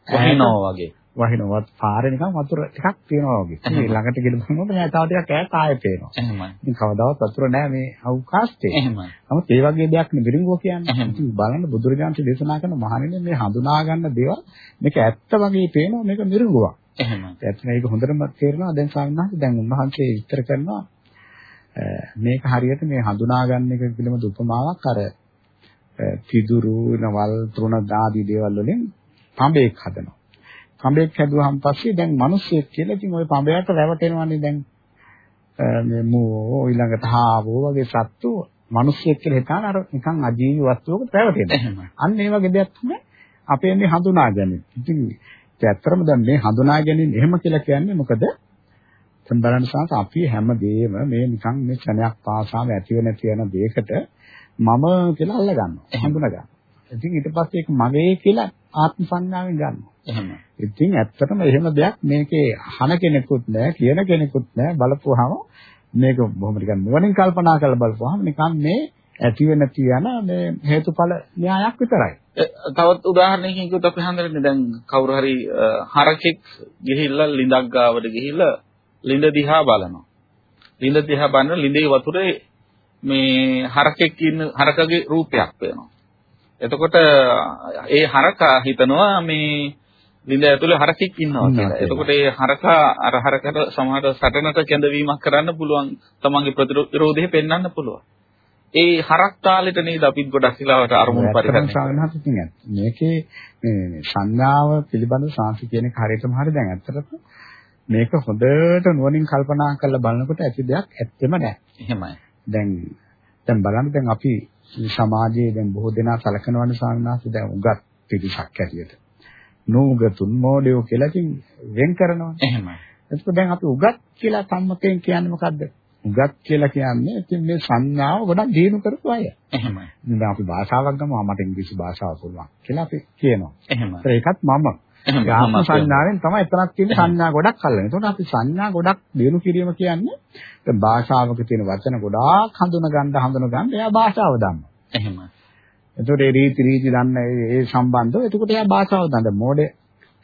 වහිනවා වගේ. වහිනවත් පාරේ නිකන් වතුර ටිකක් තියෙනවා වගේ. මේ ළඟට ගෙලපුනොත් නෑ තව ටිකක් ඈත ආයෙ පේනවා. එහෙමයි. ඉතින් කවදාවත් වතුර නෑ මේ අවකාශයේ. එහෙමයි. නමුත් ඒ වගේ දෙයක් නෙබිරිංගෝ කියන්නේ. ඉතින් බලන්න බුදුරජාණන් දේශනා කරන මහණෙනි මේ හඳුනා ගන්න දේවල් මේක ඇත්ත වගේ පේනවා මේක මිරිඟුවක්. එහෙමයි. ඇත්තම ඒක හොඳටම තේරෙනවා දැන් ස්වාමීන් දැන් උන්වහන්සේ විස්තර කරනවා මේක හරියට මේ හඳුනා ගන්න එක පිළිබඳ උපමාවක් අර පිදුරු නවල් තෘණ ආදී දේවල් වලින් පඹේක් හදනවා. පඹයක් හැදුවාන් පස්සේ දැන් මිනිස්සෙක් කියලා ඉතින් ওই පඹයට රැවටෙනවනේ දැන් මේ මෝ ඊළඟට හාවෝ වගේ සත්තු මිනිස්සෙක් කියලා හිතාන අර නිකන් අජීවී වස්තුවකට රැවටෙනවා. අන්න ඒ වගේ දෙයක් තමයි අපේ මේ හඳුනාගන්නේ. ඉතින් ඇත්තටම දැන් මේ හඳුනා ගැනීම එහෙම කියලා කියන්නේ මොකද? දැන් බලන්න සාස අපි හැමදේම මේ නිකන් මේ ක්ෂණයක් පාසාම ඇති වෙන තියෙන දෙයකට මම කියලා අල්ල ගන්නවා. හඳුනා ගන්නවා. ඉතින් ඊට පස්සේ ඒක මගේ කියලා ආත්ම සංඥාවෙන් ගන්නවා. එහෙම. ඉතින් ඇත්තටම එහෙම දෙයක් මේකේ අහන කෙනෙකුත් නැහැ, කියන කෙනෙකුත් නැහැ. බලපුවාම මේක බොහොම ටිකක් නුවණින් කල්පනා කරලා බලපුවාම නිකන් මේ ඇති වෙන තියෙන මේ හේතුඵල න්‍යායක් විතරයි. තවත් උදාහරණයකින් කිව්වොත් අපි හඳුනන්නේ දැන් කවුරු හරි හරකෙක් ගිහිල්ලා ලිඳක් ගාවට ගිහිල්ලා ලිඳ දිහා බලනවා. ලිඳ දිහා බලන ලිඳේ වතුරේ මේ හරකෙක් ඉන්න හරකගේ රූපයක් වෙනවා. එතකොට ඒ හරකා හිතනවා මේ ලිඳ ඇතුලේ හරකෙක් ඉන්නවා කියලා. එතකොට ඒ හරකා අර හරකට සමහර සටනට කැඳවීමක් කරන්න පුළුවන්. තමන්ගේ ප්‍රතිරෝධය පෙන්වන්න පුළුවන්. ඒ හරක් තාලෙට නේද අපිත් ගොඩක් වෙලාවට අරමුණු පරිහරණය මේකේ මේ සංඥාව පිළිබඳ සාංශ කියන එක හරියටම හරි දැන් ඇත්තටම මේක හොඳට නුවණින් කල්පනා කරලා බලනකොට ඇති දෙයක් ඇත්තෙම නැහැ. එහෙමයි. දැන් දැන් බලන්න දැන් අපි සමාජයේ දැන් බොහෝ දෙනා සලකනවනේ සාමාන්‍යයෙන් දැන් උගත් පිරිසක් ඇටියට. නෝගතුන් මොඩියෝ කියලා ඉතින් වෙන් කරනවා. එහෙමයි. එතකොට දැන් අපි උගත් කියලා සම්මතයෙන් කියන්නේ මොකද්ද? උගත් කියලා කියන්නේ ඉතින් මේ සංඥාව ගොඩක් දිනු කරපු අය. එහෙමයි. දැන් අපි භාෂාවක් ගමු මට ඉංග්‍රීසි භාෂාව පුළුවන් කියලා අපි කියනවා. එහෙමයි. ඒකත් මම. ආත්ම සංඥාවෙන් තමයි එතනක් තියෙන සංඥා ගොඩක් අල්ලන්නේ. ඒතකොට අපි සංඥා ගොඩක් දිනු කිරීම කියන්නේ දැන් භාෂාවක තියෙන වචන ගොඩාක් හඳුන ගන්න හඳුන ගන්න එයා භාෂාව දන්නවා. එහෙමයි. එතකොට ඒ රීති රීති දන්න ඒ සම්බන්ධව එතකොට එයා භාෂාව දන්න මොඩේ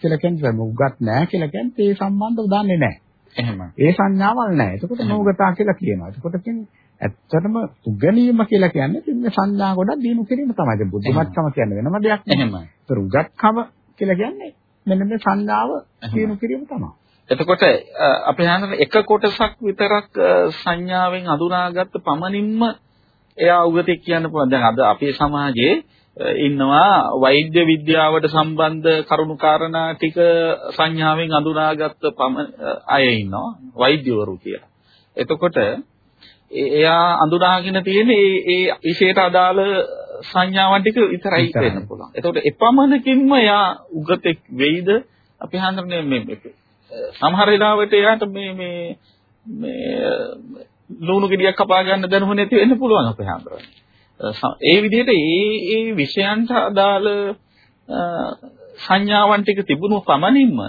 කියලා කියන්නේ මුග්ගත් නැහැ කියලා කියන්නේ ඒ සම්බන්ධව දන්නේ නැහැ. එහෙමයි. ඒ සංඥාවල් නැහැ. එතකොට නෝගතා කියලා කියනවා. එතකොට කියන්නේ ඇත්තටම උගලීම කියලා කියන්නේ ඉතින් සංඥා ගොඩක් දිනු කිරීම තමයි. බුද්ධමත්කම කියන්නේ වෙනම දෙයක් නෙමෙයි. එහෙමයි. ඒතර උගත්කම කියලා කියන්නේ මෙන්න මේ සංඥාව දිනු කිරීම තමයි. එතකොට අපි හඳුනන එක කොටසක් විතරක් සංඥාවෙන් අඳුනාගත්ත පමණින්ම එයා උගතෙක් කියන්න පුළුවන්. දැන් අද අපේ සමාජයේ ඉන්නවා වෛද්‍ය විද්‍යාවට සම්බන්ධ කරුණු කාරණා ටික සංඥාවෙන් අඳුනාගත්ත අය ඉන්නවා වෛද්‍යවරු කියලා. එතකොට එයා අඳුනාගෙන තියෙන ඒ ඒ විශේෂයට අදාළ සංඥාවන් ටික විතරයි වෙන්න පුළුවන්. එතකොට එපමණකින්ම එයා උගතෙක් වෙයිද අපි හඳුනන්නේ මේ සමහර වෙලාවට එයාට මේ මේ මේ ලුණු ගෙඩියක් කපා ගන්න දැනුම නැති වෙන්න පුළුවන් අපේ හාමුදුරනේ. ඒ විදිහට ඒ ඒ විෂයන්ට අදාළ සංඥාවන් ටික තිබුණු පමණින්ම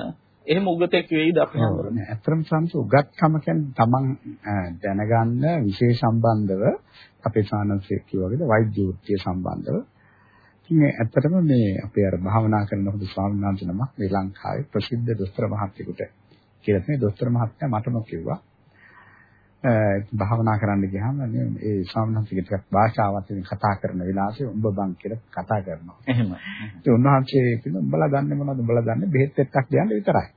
එහෙම උගතෙක් වෙයිද අපේ හාමුදුරනේ. ඇත්තටම සම්ස උගත්කම කියන්නේ තමන් දැනගන්න විශේෂ සම්බන්ධව අපේ සානන්සේ කිව්වාගේද වෛද්‍ය වෘත්තිය සම්බන්ධව ඉතින් ඇත්තටම මේ අපේ අර භාවනා කරන හොඳ ස්වාමීන් වහන්සේ නමක් ශ්‍රී ලංකාවේ ප්‍රසිද්ධ දොස්තර මහත්තයෙකුට කියලා තමයි දොස්තර මහත්තයා මටම කිව්වා භාවනා කරන්න ගියාම ඒ ස්වාමීන් ටිකක් භාෂාවත් කතා කරන වෙලාවේ උඹ බං කියලා කතා කරනවා. එහෙමයි. ඒ උන්වහන්සේ කියන උඹලා ගන්නෙ මොනවද උඹලා ගන්නෙ බෙහෙත් එක්කක් දෙන්න විතරයි.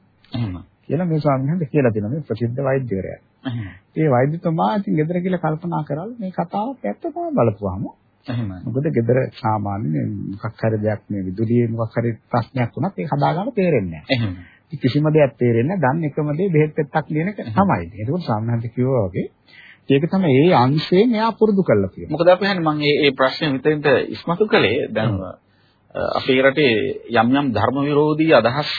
කියලා මේ ස්වාමීන් වහන්සේ කියලා දෙනවා මේ ප්‍රසිද්ධ වෛද්‍යවරයා. ඒ වෛද්‍යතුමා ඉතින් ගෙදර කියලා කල්පනා කරලා මේ කතාව ඇත්ත තමයි බලපුවාම. එහෙමයි. මොකද ගෙදර සාමාන්‍ය මොකක් හරි දෙයක් මේ විදුලියේ මොකක් හරි ප්‍රශ්නයක් වුණත් ඒක හදාගන්න තේරෙන්නේ නැහැ. එහෙමයි. කිසිම දෙයක් තේරෙන්නේ නැහැ. දන්න එකම දේ බෙහෙත් පෙත්තක් ලියන එක තමයි. ඒකෝට සාමාන්‍යයෙන් කිව්වා වගේ ඒක තමයි ඒ අංශයෙන් එයා පුරුදු කරලා තියෙන්නේ. මොකද අපි හන්නේ මම මේ මේ ප්‍රශ්නේ මෙතෙන්ට ඉස්මතු කළේ දැන් අපේ රටේ යම් යම් ධර්ම විරෝධී අදහස්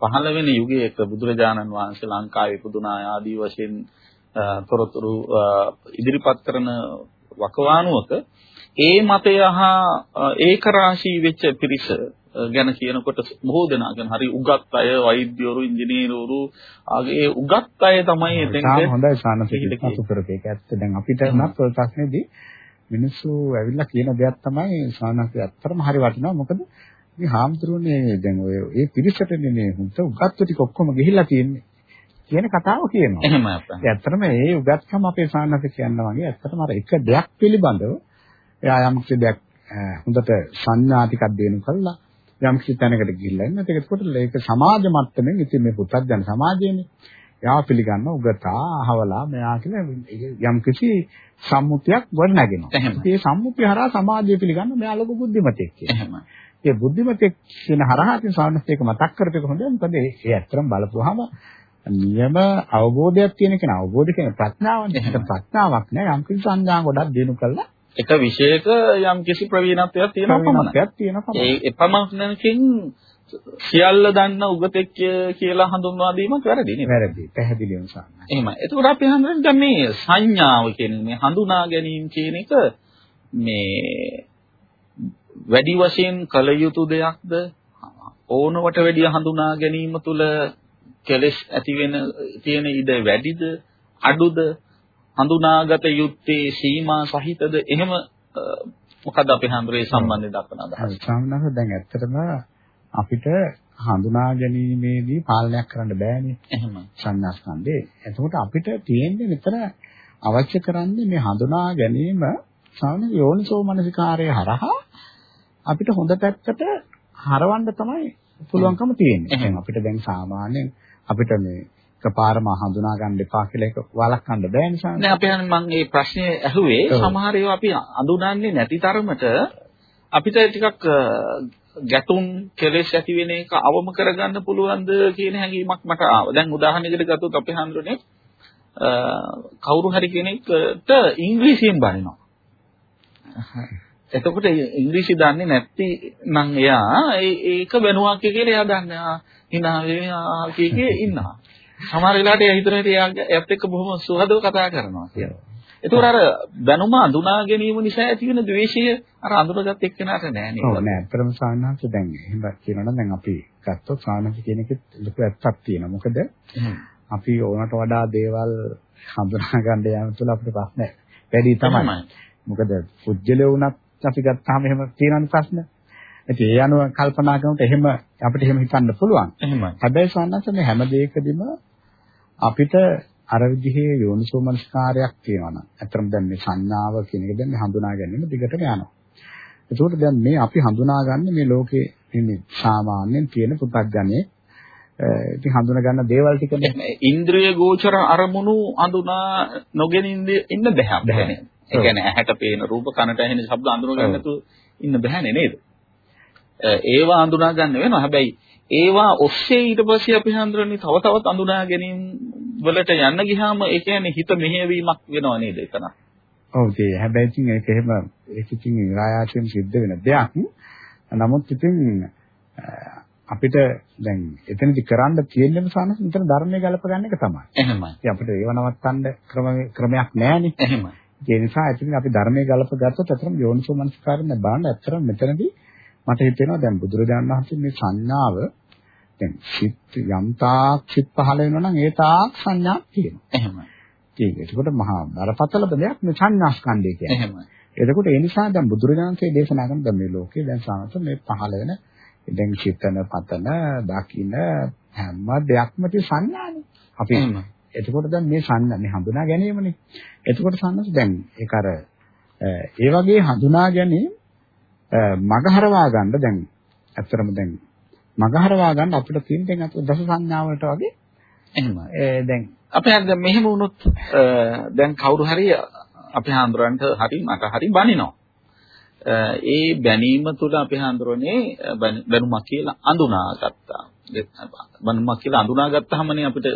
පහළ වෙන යුගයක බුදුරජාණන් වහන්සේ ලංකාවේ පුදුනා ආදී වශයෙන් තොරතුරු ඉදිරිපත් කරන වකවානුවක ඒ මතය හා ඒක රාශී වෙච්ච පිරිස ගැන කියනකොට බොහෝ දෙනා ගැන හරි උගත් අය වෛද්‍යවරු ඉංජිනේරවරු ආගේ උගත් අය තමයි එතෙන්ට හොඳයි සානසික අසුකරපේක ඇත්ත. දැන් අපිට ඔය ප්‍රශ්නේදී මිනිස්සු ඇවිල්ලා කියන දෙයක් තමයි සානසික ඇත්තටම හරි වටිනවා මොකද මේ හාමුදුරුවනේ දැන් ඔය ඒ පිරිසටනේ මේ හුඟ උගත්තු ටික ඔක්කොම ගිහිල්ලා තියෙන්නේ කියන කතාව කියනවා. එහෙමයි අප්පා. ඇත්තටම ඒ උගත්කම අපේ සානසික කියනවා වගේ ඇත්තටම අර එක දෙයක් පිළිබඳව එයා යම් කිසි දෙයක් හොඳට සංඥා ටිකක් දෙනු කළා යම් කිසි තැනකට ගිහිල්ලා ඉන්න. ඒකකොට ඒක සමාජ මට්ටමින් ඉතින් මේ පුතත් දැන් සමාජයේනේ. එයා පිළිගන්න උගතා අහවලා මෙයා කියලා යම් කිසි සම්මුතියක් ගොඩනගෙනවා. ඒ සම්මුතිය හරහා සමාජය පිළිගන්න මෙයා ලොකු බුද්ධිමතෙක් කියලා. ඒ බුද්ධිමතෙක් කියන හරහා ඉතින් සාමාන්‍යයෙන් මතක් කරපේක හොඳයි. මොකද ඒ ඇත්තටම බලපුවාම නියම අවබෝධයක් තියෙන කෙනා අවබෝධ කියන ප්‍රඥාවනේ. ඒක ප්‍රඥාවක් නෑ යම් කිසි සංඥා ගොඩක් දෙනු කළා එක විශේෂක යම් කිසි ප්‍රවීණත්වයක්. තියෙනවා පමණක්. ඒ එපමණකින් සියල්ල දන්න උගතෙක් කියලා හඳුන්වා දීමක් වැරදි නේද? වැරදි. පැහැදිලිවම සාමාන්‍ය. එහෙමයි. එතකොට අපි හඳුනන්නේ දැන් මේ සංඥාව කියන්නේ මේ හඳුනා ගැනීම කියන එක මේ වැඩි වශයෙන් කල යුතු දෙයක්ද ඕනවට වැඩිය හඳුනා ගැනීම තුළ කෙලෙස් ඇති වෙන තියෙන ඉඩ වැඩිද අඩුද හඳුනාගත යුත්තේ සීමා සහිතද එහෙම මොකද අපි හඳුරේ සම්බන්ධයෙන් දක්වන අදහස. සාමාන්‍යව දැන් ඇත්තටම අපිට හඳුනා ගැනීමේදී පාලනයක් කරන්න බෑනේ. එහෙම. සංඥාස්කන්ධේ. එතකොට අපිට තියෙන්නේ විතර අවශ්‍ය කරන්නේ මේ හඳුනා ගැනීම සාමාන්‍ය යෝනිසෝ මනසිකාරය හරහා අපිට හොඳ පැත්තට හරවන්න තමයි පුළුවන්කම තියෙන්නේ. දැන් අපිට දැන් සාමාන්‍යයෙන් අපිට මේ එකපාරම හඳුනා ගන්න එපා කියලා ඒක වළක්වන්න බෑ නිසා. නෑ අපි මම මේ ප්‍රශ්නේ ඇහුවේ සමහර ඒවා අපි අඳුනන්නේ නැති තරමට අපිට ටිකක් ගැටුම් කෙලෙස් ඇති වෙන එක අවම කරගන්න පුළුවන්ද කියන හැඟීමක් මට ආවා. දැන් උදාහරණයකට ගත්තොත් අපි හඳුනන්නේ කවුරු හරි කෙනෙක්ට ඉංග්‍රීසියෙන් බනිනවා. එතකොට ඉංග්‍රීසි දන්නේ නැති නම් එයා ඒක වෙනුවක් කියලා එයා දන්නේ. hina වෙනවා කීකේ ඉන්නවා. සමහර වෙලාවට එයා හිතන විදිහට එයාත් එක්ක බොහොම සුහදව කතා කරනවා කියලා. ඒතකොට අර දැනුම අඳුනා ගැනීම නිසා ඇති වෙන ද්වේෂය අර අඳුරගත් එක්කෙනාට නෑ නේද? ඔව් නෑ. අත්‍තරම සාහනංශ දැන් එහෙම කියනවනම් දැන් අපි ගත්තොත් සාහනංශ කියන එකෙත් ලොකු ඇත්තක් තියෙනවා. මොකද අපි ඕනට වඩා දේවල් හඳුනා ගන්න යාම තුළ අපිට ප්‍රශ්න වැඩි තමයි. මොකද පුජ්‍යලේ වුණත් අපි ගත්තාම එහෙම තියෙන ප්‍රශ්න. ඉතින් ඒ අනුව කල්පනා කරනකොට එහෙම අපිට එහෙම හිතන්න පුළුවන්. එහෙමයි. හැබැයි සාහනංශ මේ හැම දෙයකදීම අපිට අර විදිහේ යෝනිසෝමනස්කාරයක් තියෙනවා නම් අතරම දැන් මේ සංඥාව කියන එක දැන් හඳුනා ගැනීම දිගටම යනවා. ඒකෝට දැන් මේ අපි හඳුනාගන්නේ මේ ලෝකේ මේ සාමාන්‍යයෙන් තියෙන පුතග්ජනේ ඉතින් හඳුනා ගන්න දේවල් ටිකනේ. ඉන්ද්‍රිය ගෝචර අරමුණු හඳුනා නොගෙන ඉන්න බෑ බෑනේ. ඒ කියන්නේ ඇහැට පේන රූප කනට ඇහෙන ශබ්ද හඳුනා ගන්න නැතුව ඉන්න බෑනේ නේද? ඒවා හඳුනා ගන්න වෙනවා. හැබැයි ඒවා ඔස්සේ ඊට පස්සේ අපි හඳුනන්නේ තව තවත් අඳුනා ගැනීම වලට යන්න ගියාම ඒ කියන්නේ හිත මෙහෙයවීමක් වෙනව නේද එතන? ඔව් ඒ හැබැයි ඉතින් ඒක එහෙම ඒක ඉතින් ඉරායාසයෙන් සිද්ධ වෙන දෙයක්. නමුත් ඉතින් අපිට දැන් එතනදි කරන්න තියෙන්නම සානස මෙතන ධර්මයේ ගලප ගන්න එක තමයි. එහෙමයි. ඉතින් අපිට ඒව නවත්තන්න ක්‍රම ක්‍රමයක් නැහැනේ. එහෙමයි. ඒ නිසා ඉතින් අපි ධර්මයේ ගලප ගත්තොත් අතරම යෝනිසෝ මනස්කාරයෙන් බලන්න ඇත්තටම මෙතනදී මට හිතෙනවා දැන් බුදුරජාණන් වහන්සේ මේ සංඥාව දැන් සිත් යම් තාක් සිත් පහළ වෙනවා නම් ඒ තාක් සංඥාක් තියෙනවා. එහෙමයි. ඒක. ඒකට මහා බරපතල දෙයක් මේ සංඥා ස්කන්ධය කියන්නේ. එහෙමයි. එතකොට ඒ නිසා දැන් බුදුරජාණන්සේ දේශනා කරන දැන් මේ ලෝකේ දැන් සාමත මේ පහළ වෙන දැන් චිතන පතන දකින්න හැම දෙයක්ම තියෙන සංඥානේ. අපි එතකොට දැන් මේ සංඥා මේ හඳුනා ගැනීමනේ. එතකොට සම්මත දැන් ඒක අර ඒ වගේ හඳුනා ගැනීම මගහරවා ගන්න දැන් ඇත්තරම දැන් මගහරවා ගන්න අපිට තියෙන දැන් අත දස සංඥා වලට වගේ එහෙමයි. ඒ දැන් අපේ දැන් මෙහෙම වුණොත් දැන් කවුරු හරි අපේ හාමුදුරන්ට හරි මට හරි බනිනවා. ඒ බැනීම තුළ අපේ හාමුදුරනේ බැනුමක් කියලා අඳුනාගත්තා. බැනුමක් කියලා අඳුනාගත්තාමනේ අපිට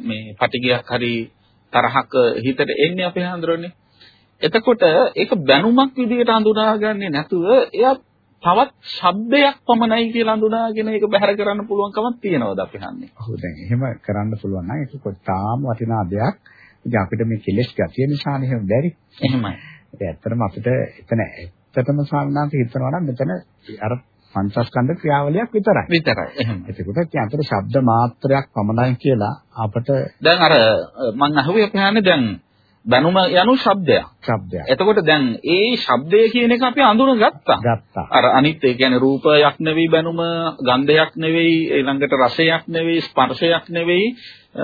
මේ පටිගයක් හරි තරහක හිතට එන්නේ අපේ හාමුදුරනේ. එතකොට ඒක බැනුමක් විදිහට අඳුනාගන්නේ නැතුව එයා තවත් ශබ්දයක් පමණයි කියලා අඳුනාගෙන ඒක බැහැර කරන්න පුළුවන්කමක් තියෙනවද අපි හන්නේ? ඔව් දැන් එහෙම කරන්න පුළුවන් නම් ඒක කොච්චාම වටිනා දෙයක්. ඉතින් අපිට මේ කෙලෙස් ගැතිය නිසානේ එහෙම බැරි. එහෙමයි. ඒ ඇත්තටම අපිට එතන ඇත්තටම සාමනාන්ත හිතනවා නම් මෙතන අර පංචස්කන්ධ ක්‍රියාවලියක් විතරයි. විතරයි. එහෙම. එතකොට අතර ශබ්ද මාත්‍රයක් පමණයි කියලා අපට දැන් අර මම අහුවේ හන්නේ දැන් බැනුම යනු ශබ්දයක්. ශබ්දයක්. එතකොට දැන් ඒ ශබ්දය කියන එක අපි අඳුනගත්තා. ගත්තා. අර අනිත් ඒ කියන්නේ රූපයක් නෙවෙයි බැනුම, ගන්ධයක් නෙවෙයි, ඊළඟට රසයක් නෙවෙයි, ස්පර්ශයක් නෙවෙයි,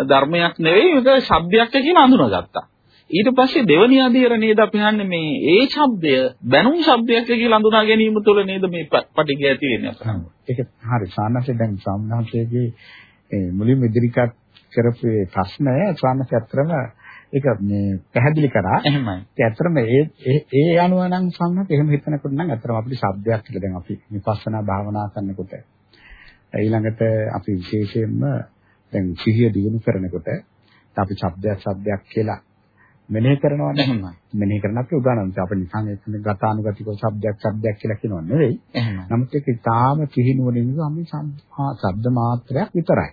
ධර්මයක් නෙවෙයි, ඒක ශබ්දයක් කියලා අඳුනගත්තා. ඊට පස්සේ දෙවනි අධීර නේද අපි හන්නේ මේ ඒ ශබ්දය බැනුම් ශබ්දයක් කියලා අඳුනා ගැනීම තුළ නේද මේ පටිඝය ඇති වෙන්නේ. ඒක හරි සාන්නසේ දැන් සාමනාසයේ මුලින්ම ඉදිරිපත් කරපු ප්‍රශ්නය සාන්නසේ අත්‍තරම ඒක මේ පැහැදිලි කරා. එහෙමයි. ඒ ඇත්තටම ඒ ඒ අනුව නම් සම්මත එහෙම හිතනකොට නම් ඇත්තටම අපිට ශබ්දයක් කියලා දැන් අපි විපස්සනා භාවනා කරනකොට ඊළඟට අපි විශේෂයෙන්ම දැන් සිහිය දියුණු කරනකොට අපි ශබ්දයක් ශබ්දයක් කියලා මෙනෙහි කරනවා එහෙමයි. මෙනෙහි කරන අපි උදානන්ත අපිට නිකන් එතන ගතානුගතික ශබ්දයක් ශබ්දයක් කියලා කියනව නෙවෙයි. එහෙමයි. නමුත් ඒක ඊටාම කිහිනුවනින් අපි ශබ්ද මාත්‍රයක් විතරයි.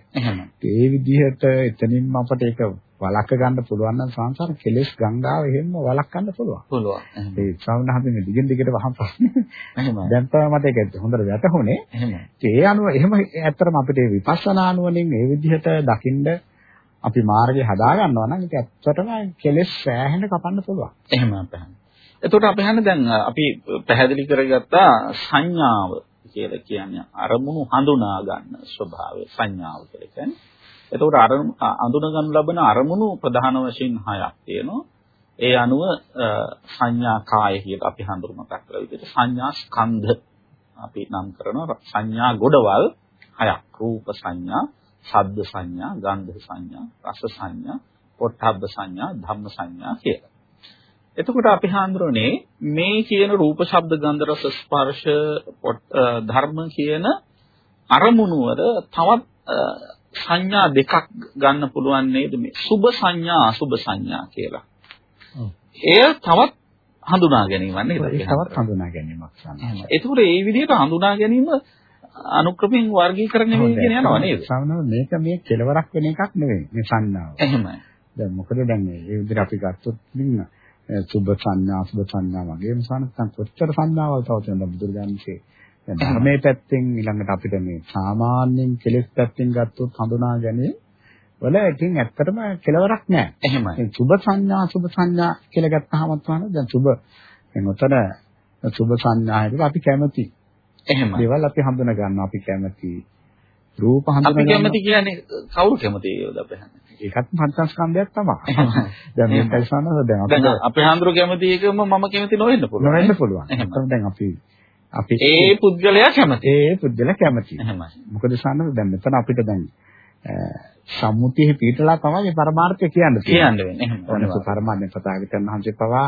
ඒ විදිහට එතනින්ම අපට ඒක වළක්ව ගන්න පුළුවන් නම් සංසාර කෙලෙස් ගංගාව එහෙම වළක්වන්න පුළුවන්. පුළුවන්. ඒ ශ්‍රවණහමින් දිගින් දිගට වහම් ප්‍රශ්නේ. එහෙමයි. දැන් තමයි මට ඒක හොඳට වැටහුනේ. එහෙමයි. ඒ අනුව එහෙම ඇත්තටම අපිට විපස්සනා නුවණින් මේ විදිහට දකින්න අපි මාර්ගය හදා ගන්නවා නම් ඒක ඇත්තටම කෙලෙස් සෑහෙන කපන්න පුළුවන්. එහෙම අපහන. එතකොට අපි හන්නේ දැන් අපි පැහැදිලි කරගත්තා සංඥාව කියලා කියන්නේ අරමුණු හඳුනා ගන්න ස්වභාවය සංඥාව කියලා කියන්නේ. එතකොට අඳුන ගන්න ලබන අරමුණු ප්‍රධාන වශයෙන් හයක් තියෙනවා. ඒ අනුව සංඥා කාය කියලා අපි හඳුන්වමක් කරලා විදිහට සංඥා ස්කන්ධ අපි නම් කරනවා සංඥා ගොඩවල් හයක්. රූප සංඥා, ශබ්ද සංඥා, ගන්ධ සංඥා, රස සංඥා, පොට්ටබ්බ සංඥා, ධම්ම සංඥා කියලා. එතකොට අපි හඳුරන්නේ මේ කියන රූප, ශබ්ද, ගන්ධ, රස, ස්පර්ශ, ධර්ම කියන අරමුණු වල තවත් සංඥා දෙකක් ගන්න පුළුවන් නේද මේ සුභ සංඥා අසුභ සංඥා කියලා. එය තවත් හඳුනා ගැනීමක් නේද? තවත් හඳුනා ගැනීමක් සම්මත. එතකොට මේ විදිහට හඳුනා ගැනීම අනුක්‍රමයෙන් වර්ගීකරණය වෙගෙන යනවා නේද? සමනව මේක මේ කෙලවරක් වෙන එකක් නෙවෙයි මේ සංඥාව. එහෙමයි. දැන් මොකද දැන් මේ විදිහට අපි ගත්තොත් ඉන්න සුභ සංඥා සුභ සංඥා වගේම සානත්තන් කොච්චර සංඥාවල් තව තියෙනවද බුදුරජාණන්සේ දැන් ධර්මයේ පැත්තෙන් ඊළඟට අපිට මේ සාමාන්‍යයෙන් කෙලෙස් පැත්තෙන් ගත්තොත් හඳුනා ගැනීම වල ඉතින් ඇත්තටම කෙලවරක් නැහැ. එහෙමයි. සුභ සංඥා සුභ සංඥා කියලා ගත්තාම තමයි දැන් සුභ උතන සුභ සංඥා හැටියට අපි කැමති. එහෙමයි. දේවල් අපි හඳුනා ගන්නවා අපි කැමති. රූප හඳුනා අපි කැමති කියන්නේ කවුරු කැමති ඒවද අපි හන්නේ? ඒකත් පංචස්කන්ධයක් තමයි. දැන් මේ කල්සනද දැන් අපි දැන් අපේ හඳුරු කැමති එකම මම කැමති නොවෙන්න පුළුවන්. නොවෙන්න පුළුවන්. දැන් අපි අපි ඒ පුද්ගලයා කැමති. ඒ පුද්ගලයා කැමති. එහෙමයි. මොකද සාන්නද දැන් මෙතන අපිට දැන් සම්මුතියේ පිටලා තමයි පරමාර්ථය කියන්නේ. කියන්න වෙන්නේ. එහෙමයි. පරමාර්ථය පතාවිතන් වහන්සේ පවා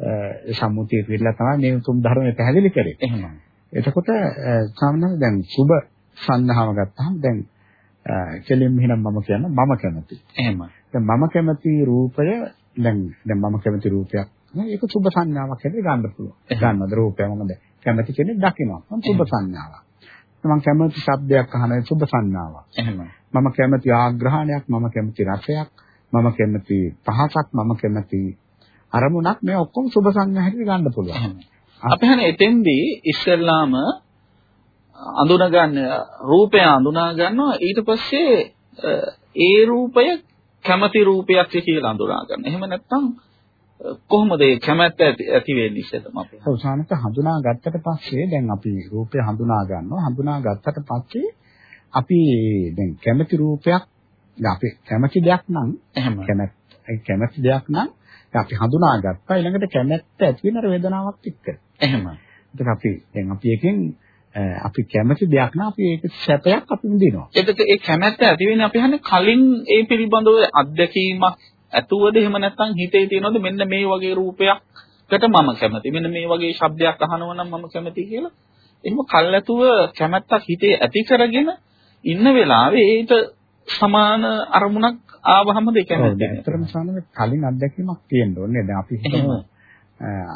ඒ සම්මුතියේ පිටලා තමයි මේ උතුම් ධර්මය පැහැදිලි කරේ. එහෙමයි. එතකොට සාමාන්‍යයෙන් දැන් සුබ සංඥාව ගත්තාම දැන් කෙලින්ම එහෙනම් මම කියන මම කැමති. එහෙමයි. දැන් මම කැමති රූපය දැන් දැන් මම කැමති රූපයක් ඒක සුබ සංඥාවක් හැටියට ගන්න පුළුවන්. ගන්නවද රූපය මම දැන් කැමති කෙනෙක් දකිනවා. මම සුබ සංඥාවක්. මම කැමති ශබ්දයක් අහන සුබ සංඥාවක්. එහෙමයි. මම කැමති ආග්‍රහණයක්, මම කැමති රසයක්, මම කැමති පහසක්, මම කැමති අරමුණක් මේ ඔක්කොම සුබ සංඥා හැටියට ගන්න පුළුවන්. අපි හන එතෙන්දී ඉස්සෙල්ලාම අඳුන ගන්න රූපය අඳුනා ගන්නවා ඊට පස්සේ ඒ රූපය කැමති රූපයක් කියලා අඳුනා ගන්න. එහෙම නැත්නම් කොහොමද ඒ කැමැත්ත ඇති වෙන්නේ ඉස්සෙල්ලාම අපි? ඔව් සානත හඳුනා ගත්තට පස්සේ දැන් අපි රූපය හඳුනා ගන්නවා. හඳුනා ගත්තට පස්සේ අපි දැන් කැමති රූපයක් අපි කැමති දෙයක් නම් එහෙම කැමැත් කැමති දෙයක් නම් අපි හඳුනාගත්තා ඊළඟට කැමැත්ත ඇති වෙන වේදනාවක් එක්ක. එහෙමයි. ඒක අපි දැන් අපි එකෙන් අපි කැමති දෙයක් නම් අපි ඒක සැපයක් අපි විඳිනවා. එතකොට ඒ කැමැත්ත ඇති වෙන්නේ අපි හන්නේ කලින් ඒ පිළිබඳව අත්දැකීමක් ඇතුවද එහෙම නැත්නම් හිතේ තියෙනවද මෙන්න මේ වගේ රූපයක්කට මම කැමති. මෙන්න මේ වගේ ශබ්දයක් අහනවා නම් මම කැමති කියලා. එහෙම කල්ැතුව කැමැත්තක් හිතේ ඇති කරගෙන ඉන්න වෙලාවේ ඒට සමාන අරමුණක් ආවහම දෙක නැද්ද? ඇත්තටම සාමාන්‍ය කලින් අත්දැකීමක් තියෙන්න ඕනේ. දැන් අපි හිතමු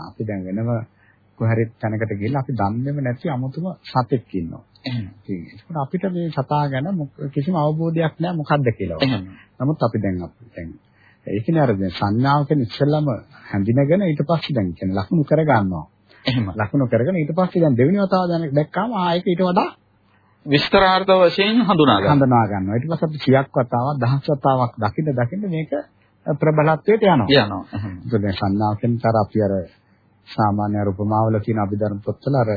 අපි දැන් වෙනම කොහරි තැනකට ගිහලා අපි දන්නේම නැති 아무තුම සතෙක් ඉන්නවා. එහෙනම් අපිට මේ සතා ගැන කිසිම අවබෝධයක් නැහැ මොකද්ද කියලා. නමුත් අපි දැන් අපි දැන් ඒ කියන්නේ අර දැන් සංඥාව කියන්නේ ඉස්සෙල්ලාම හැඳිනගෙන ඊට පස්සේ දැන් කියන්නේ ලකුණු කර ගන්නවා. එහෙම. ලකුණු කරගෙන ඊට පස්සේ දැන් දෙවෙනි වතාව දැන් දැක්කාම ආයෙක ඊට වඩා විස්තරාර්ථ වශයෙන් හඳුනා ගන්නවා. හඳුනා ගන්නවා. ඊට පස්සේ අපි 100ක් වතාවක් දහස් වතාවක් දකින්න දකින්න මේක ප්‍රබලත්වයට යනවා. යනවා. ඒක දැන් සංඥාව කියන්නේ අපි අර සාමාන්‍ය අර උපමාවල තියෙන අභිධර්ම පොත්වල අර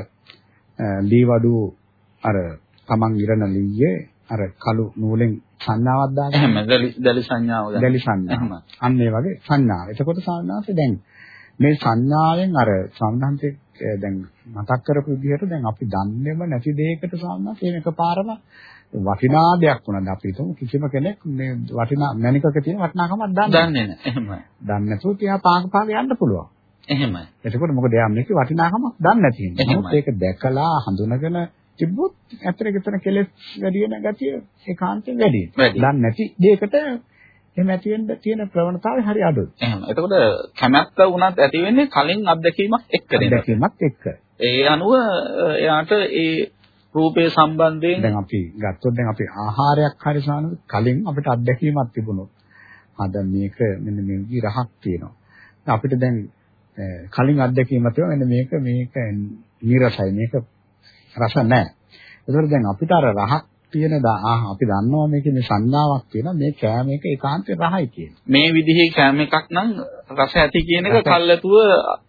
ලීවඩු අර තමන් ඉරන ලීයේ අර කළු නූලෙන් සංඥාවක් දාගෙන එහෙම දැලි සංඥාව ගන්න. දැලි සංඥාව. අන්න ඒ වගේ සංඥාව. එතකොට සංඥාවේ දැන් මේ සංඥාවෙන් අර සංඥාන්තේ දැන් මතක් කරපු විදිහට දැන් අපි දන්නේම නැති දෙයකට සංඥා කියන එකපාරම වටිනා දෙයක් වුණාද අපි හිතමු කිසිම කෙනෙක් මේ වටිනා මණිකක තියෙන වටිනාකමක් දන්නේ නැහැ. එහෙමයි. දන්නේ නැතුව තියා පාක පාක යන්න පුළුවන්. එහෙමයි. එතකොට මොකද යා මේකේ වටිනාකමක් දන්නේ නැති. නමුත් ඒක දැකලා හඳුනගෙන තිබ්බොත් ඇත්තට ගෙතන කෙලෙස් වැඩි වෙන ගතිය ඒකාන්තයෙන් වැඩි. දන්නේ නැති දෙයකට එහෙම ඇති වෙන්න තියෙන ප්‍රවණතාවය හරි අඩුයි. එහෙම. එතකොට කැමැත්ත වුණත් ඇති වෙන්නේ කලින් අත්දැකීමක් එක්ක නේද? අත්දැකීමක් එක්ක. ඒ අනුව එයාට ඒ රූපේ සම්බන්ධයෙන් දැන් අපි ගත්තොත් දැන් අපි ආහාරයක් හරි සානද කලින් අපිට අත්දැකීමක් තිබුණොත් අද මේක මෙන්න මේ විදිහ රහක් තියෙනවා. අපිට දැන් කලින් අත්දැකීමක් තියෙනවා මෙන්න මේක මේක නිරසයි මේක රස නැහැ. ඒතකොට දැන් අපිට අර රහක් තියෙන ආහ අපි දන්නවා මේකේ මේ සංඥාවක් තියෙනවා මේ කෑම එක ඒකාන්තයෙන් රහයි කියන. මේ විදිහේ කෑම එකක් නම් රස ඇති කියන එක කල්ැතුව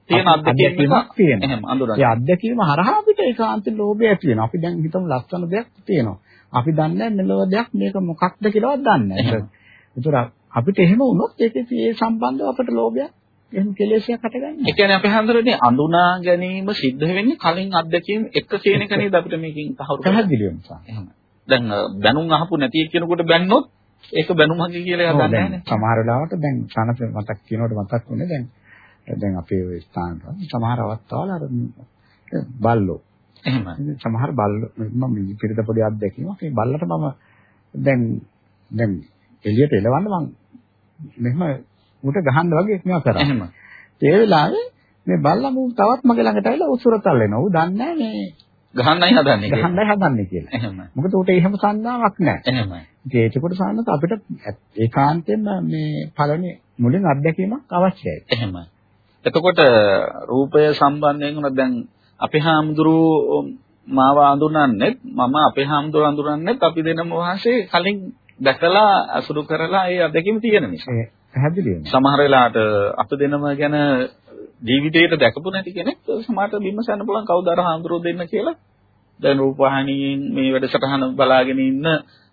තියෙන අත්දැකීමක් තියෙනවා. එහෙම අඳුරන්න. ඒ අත්දැකීම හරහා අපිට ඒකාන්තයෙන් ලෝභය ඇති වෙනවා. අපි දැන් හිතමු ලස්සන දෙයක් තියෙනවා. අපි දන්නේ මෙලොව දෙයක් මේක මොකක්ද කියලාවත් දන්නේ නැහැ. ඒතර අපිට එහෙම වුණොත් ඒකේ ඒ සම්බන්ධව අපිට ලෝභයක් එහෙම කෙලෙසයක් හටගන්නේ. ඒ කියන්නේ අපි හන්දරනේ අඳුනා ගැනීම සිද්ධ වෙන්නේ කලින් අත්දැකීම් එක කියන එක නේද අපිට මේකෙන් තහවුරු කරගන්න. පැහැදිලිවම සා. එහෙම. දැන් බැනුම් අහපු නැති කෙනෙකුට බැන්නොත් ඒක බැනුමක් කියලා හදන්නේ නැහැ සමහර වෙලාවට දැන් සනස මතක් කියනකොට මතක් වුණේ දැන් දැන් අපේ ওই ස්ථානවල සමහර අවස්ථාවල අර බල්ලෝ එහෙම සමහර බල්ලෝ මම පිළිද පොඩි අත්දැකීමක් ඒ බල්ලට මම දැන් දැන් එළියට එලවන්න මම මෙහෙම උට ගහන්න වගේ මේවා කරා එහෙම ඒ වෙලාවේ මේ බල්ලා මු තවත් මගේ ළඟට ඇවිල්ලා උසුරතල් වෙනවා. ඌ දන්නේ මේ ගහන්නයි හදන්නේ කියලා. ගහන්නයි හදන්නේ කියලා. එහෙම. මොකද ඌට එහෙම සංඥාවක් නැහැ. එහෙමයි. ඒකකොට සාන්නත් අපිට ඒකාන්තයෙන්ම මේ පළවෙනි මුලින් අත්දැකීමක් අවශ්‍යයි. එහෙමයි. එතකොට රූපය සම්බන්ධයෙන් උන දැන් අපේ හාමුදුරුවෝ මාව අඳුරන්නේ මම අපේ හාමුදුරුවෝ අඳුරන්නේ අපි දෙනම වහන්සේ කලින් දැකලා අසුරු කරලා ඒ අත්දැකීම තියෙන නිසා. පැහැදිලිවම. සමහර වෙලාවට අප දෙනම ගැන ජීවිතේට දැකපු නැති කෙනෙක් සමහරට බිම්මසන්න පුළුවන් කවුද අර හාමුදුරුවෝ දෙන්න කියලා. දැන් රූපවාහිනියෙන් මේ වැඩසටහන බලාගෙන ඉන්න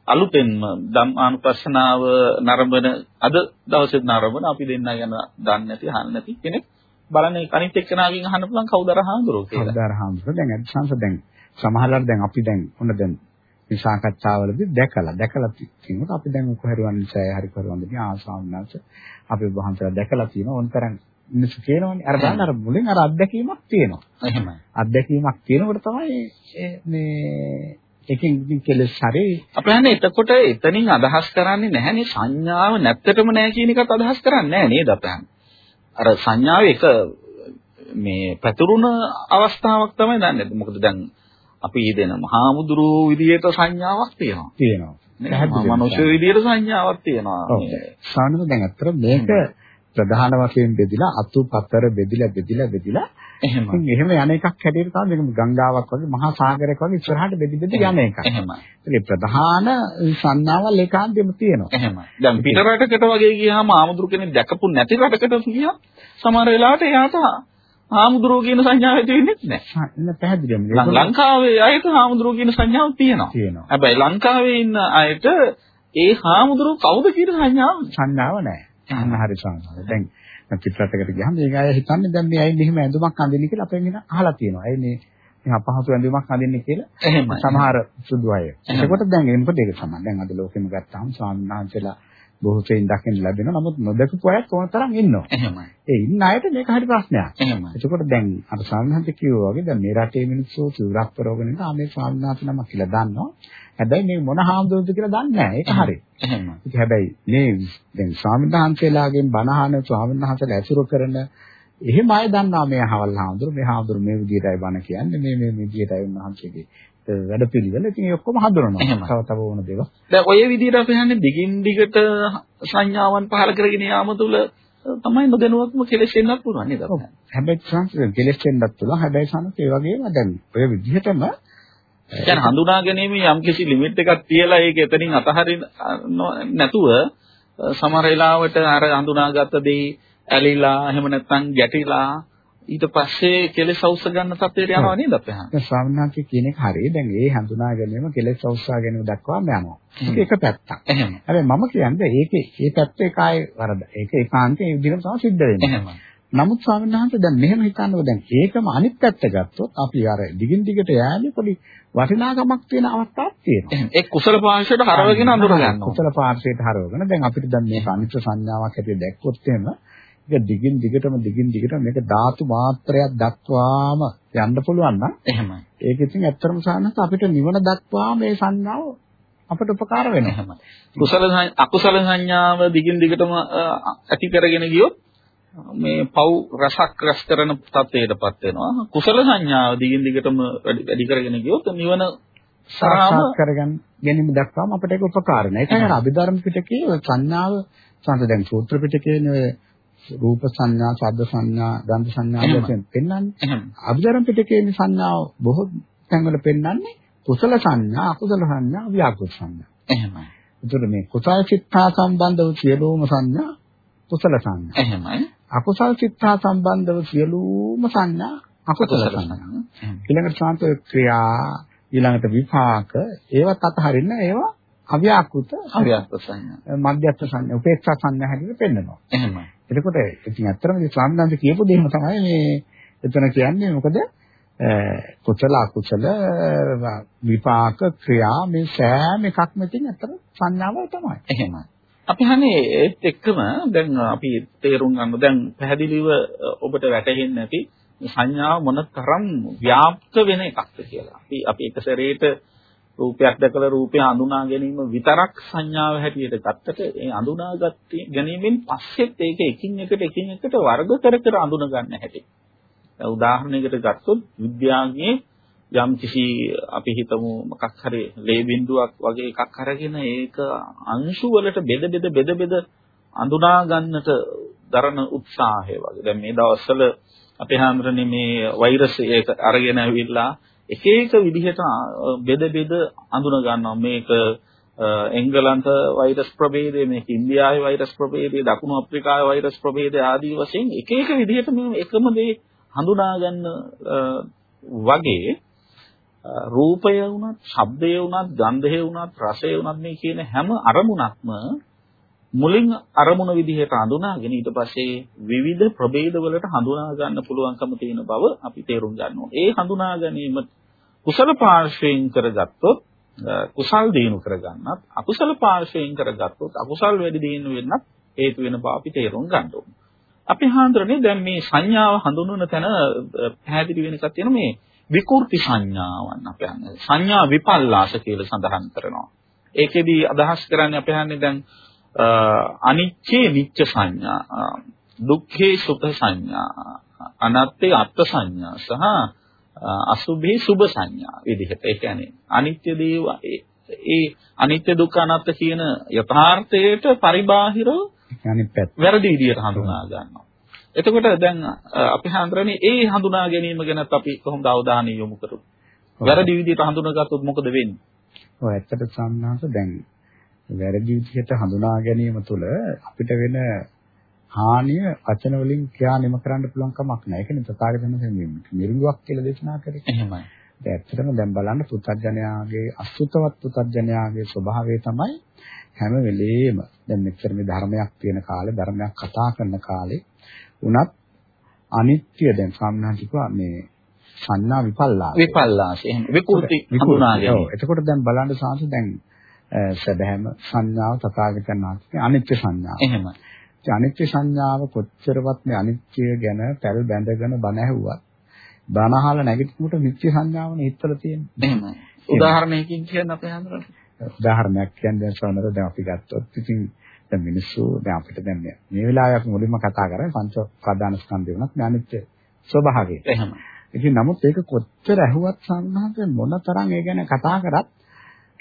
අලුතෙන්ම ධම්මානුපස්සනාව නරඹන අද දවසේ නරඹන අපි දෙන්න ගැන දන්නේ නැති අහන්නේ නැති කෙනෙක් බලන්නේ අනිත් එක්කනාගෙන් අහන්න පුළුවන් කවුද අර හාමුදුරුවෝ කියලා. කවුද අර හාමුදුරුවෝ දැන් අදිසංශ දැන් සමහරවල් දැන් අපි දැන් ඔන්න දැන් මේ සාකච්ඡාවලදී දැකලා දැකලා තියෙනවා අපි දැන් කොහරිවන් නිසා හරි කරවන්නේ ආසාවනාස අපි වහන්සේලා දැකලා තියෙනවා ඕනතරම් මිනිස්සු කියනවනේ අර බලන්න අර මුලින් අර අත්දැකීමක් තියෙනවා. එහෙමයි. අත්දැකීමක් තියෙනකොට තමයි මේ එකෙන් ඉතින් කෙලස් හරි අපේ හන්නේ එතකොට එතනින් අදහස් කරන්නේ නැහැනේ සංඥාව නැත්තටම නැහැ කියන එකත් අදහස් කරන්නේ නැහැ නේද අපේ අර සංඥාව එක මේ පැතුරුණ අවස්ථාවක් තමයි දන්නේ. මොකද දැන් අපි දෙන මහාමුදුරු විදියට සංඥාවක් තියෙනවා. තියෙනවා. මනුෂ්‍ය විදියට සංඥාවක් තියෙනවා. සාමාන්‍යයෙන් දැන් අතර මේක ප්‍රධාන වශයෙන් බෙදිලා අතු පතර බෙදිලා බෙදිලා බෙදිලා එහෙම. එහෙම යන එකක් හැටියට තමයි මේක ගංගාවක් වගේ මහා සාගරයක් වගේ ඉස්සරහට බෙදි බෙදි යන එකක්. එහෙමයි. ඒ ප්‍රධාන සංඥාවල් ඒකාන්තයෙන්ම තියෙනවා. එහෙමයි. දැන් පිට රටකට වගේ ගියාම ආමුදුරු කෙනෙක් දැකපු නැති රටකට ගියා සමහර වෙලාවට එයාට ආමුදුරු කියන සංඥාව ඇති වෙන්නේ නැහැ. නෑ පැහැදිලිවම. ලංකාවේ අයට ආමුදුරු කියන සංඥාව තියෙනවා. තියෙනවා. හැබැයි ලංකාවේ ඉන්න අයට ඒ ආමුදුරු කවුද කියන සංඥාව සංඥාව නැහැ. අන්න හරි සංඥාව. දැන් පිටරටකට ගියාම මේ අය හිතන්නේ දැන් මේ අය මෙහෙම ඇඳුමක් අඳින්න කියලා අපෙන් එන අහලා තියෙනවා. ඒ මේ මේ අපහසු ඇඳුමක් අඳින්නේ කියලා. සමහර සුදු අය. එතකොට දැන් මොකද ඒක සමාන. දැන් අද ලෝකෙම ගත්තාම ස්වාමීන් වහන්සේලා බොහෝ සෙයින් දකින්න ලැබෙනවා. නමුත් නොදකපු අයත් ඕන තරම් ඉන්නවා. එහෙමයි. ඒ ඉන්න අයට මේක හරි ප්‍රශ්නයක්. එහෙමයි. එතකොට දැන් අර වහන්සේ කිව්වා වගේ දැන් මේ රටේ මිනිස්සු චූරක් පරවගෙන ඉන්න ආ මේ ස්වාමීන් වහන්සේ නමක් කියලා දන්නවා. හැබැයි මේ මොන හාමුදුරුවෝද කියලා දන්නේ නැහැ. ඒක හරි. එහෙමයි. ඉතින් හැබැයි මේ දැන් ස්වාමීන් වහන්සේලාගෙන් බණ අහන ස්වාමීන් වහන්සේලා ඇසුරු කරන එහෙම අය දන්නවා මේ අහවල් හාමුදුරු මේ හාමුදුරු මේ විදිහටයි බණ කියන්නේ මේ මේ විදිහටයි උන්වහන්සේගේ වැඩ පිළිවෙල. ඉතින් ඒ ඔක්කොම. එහෙමයි. තව තව ඕන දේවල්. දැන් ඔය විදිහට අපි හන්නේ දිගින් දිගට සංඥාවන් පහල කරගෙන යාම තුළ තමයි නොදැනුවත්ම කෙලෙස් වෙන්නත් පුළුවන් නේද? හැබැයි සංස්කෘතිය කෙලෙස් වෙන්නත් පුළුවන්. හැබැයි සමහර ඒ වගේම දැන් ඔය විදිහටම කියන්නේ හඳුනා ගැනීම යම් කිසි ලිමිට් එකක් තියලා ඒක එතනින් අතහරින්න නැතුව සමහර වෙලාවට අර හඳුනාගත්ත දේ ඇලිලා එහෙම නැත්නම් ගැටිලා ඊට පස්සේ කෙලෙස් අවශ්‍ය ගන්න තත්ත්වයට යනවා නේද අපේ හා. දැන් ස්වාමීන් වහන්සේ කියන එක හරියි. දැන් ඒ හඳුනා ගැනීම කෙලෙස් අවස්සා ගැනීම දක්වාම යනවා. ඒක එක පැත්තක්. එහෙම. හැබැයි මම කියන්නේ ඒකේ ඒ පැත්ත එකයි වරද. ඒක ඒකාන්තයෙන් ඒ විදිහට තමයි සිද්ධ වෙන්නේ. එහෙම. නමුත් ස්වාමීන් වහන්සේ දැන් මෙහෙම හිතන්නකෝ දැන් ඒකම අනිත් පැත්ත ගත්තොත් අපි අර දිගින් දිගට යෑමේ පොඩි වටිනාකමක් තියෙන අවස්ථාවක් තියෙනවා. ඒ කුසල පාර්ශ්වයට හරවගෙන අඳුර ගන්නවා. කුසල පාර්ශ්වයට හරවගෙන දැන් අපිට දැන් මේක අනිත්‍ය සංඥාවක් හැටියට දැක්කොත් එහෙම ඒක දිගින් දිගටම දිගින් දිගටම මේක ධාතු මාත්‍රයක් දක්වාම යන්න පුළුවන් නම් එහෙමයි. ඒක ඉතින් ඇත්තටම සාහනත් අපිට නිවන දක්වා මේ සංඥාව අපට උපකාර වෙනවා. එහෙමයි. කුසල අකුසල සංඥාව දිගින් දිගටම ඇති කරගෙන ගියොත් මේ පව් රසක් රස කරන තත්ත්වයටපත් වෙනවා. කුසල සංඥාව දිගින් දිගටම වැඩි කරගෙන ගියොත් නිවන සාක්ෂාත් කරගන්න ගැනීම දක්වාම අපට ඒක උපකාර වෙනවා. ඒකයි අර අභිධර්ම පිටකයේ සංඥාව සංස දැන් සූත්‍ර පිටකයේ රූප සංඥා, ශබ්ද සංඥා, ගන්ධ සංඥා. වශයෙන් පෙන්වන්නේ. අභිධර්ම පිටකයේ මේ සංඥාව බොහෝ තැන්වල පෙන්වන්නේ කුසල සංඥා, අකුසල සංඥා, ව්‍යාකෘත සංඥා. එහෙමයි. ඒතර මේ කුසල චිත්තා සම්බන්ධව සියලුම සංඥා කුසල සංඥා. එහෙමයි. අකුසල චිත්තා සම්බන්ධව සියලුම සංඥා අකුසල කුසල සංඥා. ඊළඟට ශාන්ත ක්‍රියා ඊළඟට විපාක ඒවත් අතහරින්න ඒවා අව්‍යාකෘත හරියට සංඥා. මධ්‍යස්ථ සංඥා උපේක්ෂා සංඥා හැටියට පෙන්නනවා. එහෙමයි. එතකොට ඉතින් ඇත්තටම මේ ස්වාමීන් වහන්සේ කියපු දෙයම තමයි මේ එතන කියන්නේ මොකද අ, කුසල අකුසල විපාක ක්‍රියා මේ සෑම එකක්ම ඉතින් ඇත්තට සංඥාව තමයි. එහෙමයි. අපි හන්නේ ඒත් එක්කම දැන් අපි තේරුම් ගන්න දැන් පැහැදිලිව අ, ඔබට වැටහෙන්නේ නැති මේ සංඥාව මොන තරම් ව්‍යාප්ත වෙන එකක්ද කියලා. අපි අපි එක සැරේට රූපයක් දැකලා රූපය හඳුනා ගැනීම විතරක් සංඥාව හැටියට ගත්තට ඒ හඳුනාගත් ගැනීමෙන් පස්සෙත් ඒක එකින් එකට එකින් එකට වර්ග කර කර හඳුන ගන්න හැටි. දැන් උදාහරණයකට ගත්තොත් විද්‍යාඥයේ යම් කිසි අපි හිතමු මොකක් හරි ලේ බිඳුවක් වගේ එකක් අරගෙන ඒක අංශු වලට බෙද බෙද බෙද බෙද අඳුනා ගන්නට දරන උත්සාහය වගේ. දැන් මේ දවස්වල අපේ හැමරනේ මේ වෛරස් එක අරගෙන ඇවිල්ලා එක එක විදිහට අ, බෙද බෙද අඳුන ගන්නවා. මේක අ, එංගලන්ත වෛරස් ප්‍රභේදය, මේක ඉන්දියාවේ වෛරස් ප්‍රභේදය, දකුණු අප්‍රිකාවේ වෛරස් ප්‍රභේදය ආදී වශයෙන් එක එක විදිහට මේ එකම දේ හඳුනා ගන්න අ, වගේ අ, රූපය වුණත්, ශබ්දය වුණත්, ගන්ධය වුණත්, රසය වුණත් මේ කියන හැම අරමුණක්ම මුලින් අරමුණ විදිහට හඳුනාගෙන ඊට පස්සේ විවිධ ප්‍රභේද වලට හඳුනා ගන්න පුළුවන්කම තියෙන බව අපි තේරුම් ගන්න ඕනේ. ඒ හඳුනා ගැනීම කුසල පාර්ශ්වයෙන් කරගත්තොත් අ, කුසල් දිනු කරගන්නත් අකුසල පාර්ශ්වයෙන් කරගත්තොත් අකුසල් වැඩි දිනු වෙන්නත් හේතු වෙන බව අපි තේරුම් ගන්න ඕනේ. අපි හාන්දරනේ දැන් මේ සංඥාව හඳුන්වන තැන අ, පැහැදිලි වෙන එකක් තියෙන මේ විකෘති සංඥාවන් අපි හන්නේ සංඥා විපල්ලාස කියලා සඳහන් කරනවා. ඒකෙදි අදහස් කරන්නේ අපි හන්නේ දැන් අ, අනිච්චේ නිච්ච සංඥා දුක්ඛේ සුඛ සංඥා අනාත්තේ අත්ත් සංඥා සහ අසුභේ සුභ සංඥා විදිහට ඒ කියන්නේ අනිත්‍ය දේව ඒ- අනිත්‍ය දුක්ඛ අනාත්ත කියන යථාර්ථයට පරිබාහිරව අනිත් පැත්ත. වැරදි විදිහට හඳුනා ගන්නවා. එතකොට දැන් අපි හඳුනන්නේ ඒ හඳුනා ගැනීම ගැනත් අපි කොහොමද අවධානය යොමු කරන්නේ? වැරදි විදිහට හඳුනාගත්තොත් මොකද වෙන්නේ? ඔය ඇත්තට සම්මාස දැන් වැරදි විදිහට හඳුනා ගැනීම තුළ අපිට වෙන හානිය වචන වලින් කියා නිම කරන්න පුළුවන් කමක් නැහැ. ඒකනේ තථාගතයන් වහන්සේ නිර්ගුවක් කියලා දේශනා කරේ. එහෙමයි. දැන් ඇත්තටම දැන් බලන්න පුතත්ජනයාගේ අසුතවත් පුතත්ජනයාගේ ස්වභාවය තමයි හැම වෙලේම දැන් මෙච්චර මේ ධර්මයක් තියෙන කාලේ ධර්මයක් කතා කරන කාලේ උනත් අනිත්‍ය දැන් සාමනාතිකවා මේ සංඥා විපල්ලාස. විපල්ලාස. එහෙම විකෘති හඳුනා ගැනීම. ඔව්. එතකොට දැන් බලන්න සාංශ දැන් සැබෑම සංඥාව තථාගතයන් වහන්සේ අනිත්‍ය සංඥාව. එහෙම. ඒ අනිත්‍ය සංඥාව කොච්චරවත් මේ අනිත්‍ය ගැන පැල් බැඳගෙන බණ ඇහුවත් බණ අහලා නැගිටිනකොට නිත්‍ය සංඥාවනේ හිතවල තියෙන්නේ. එහෙමයි. උදාහරණයකින් කියන්න අපේ හඳුනන. උදාහරණයක් කියන්නේ සවනර දැන් අපි ගත්තොත් ඉතින් දැන් මිනිස්සු දැන් අපිට දැන් මේ වෙලාවේ අපි මුලින්ම කතා කරන්නේ පංච ප්‍රධාන ස්කන්ධය වුණත් අනිත්‍ය ස්වභාවය. එහෙමයි. ඉතින් නමුත් ඒක කොච්චර ඇහුවත් සංඝාත මොනතරම් ඒ ගැන කතා කරත්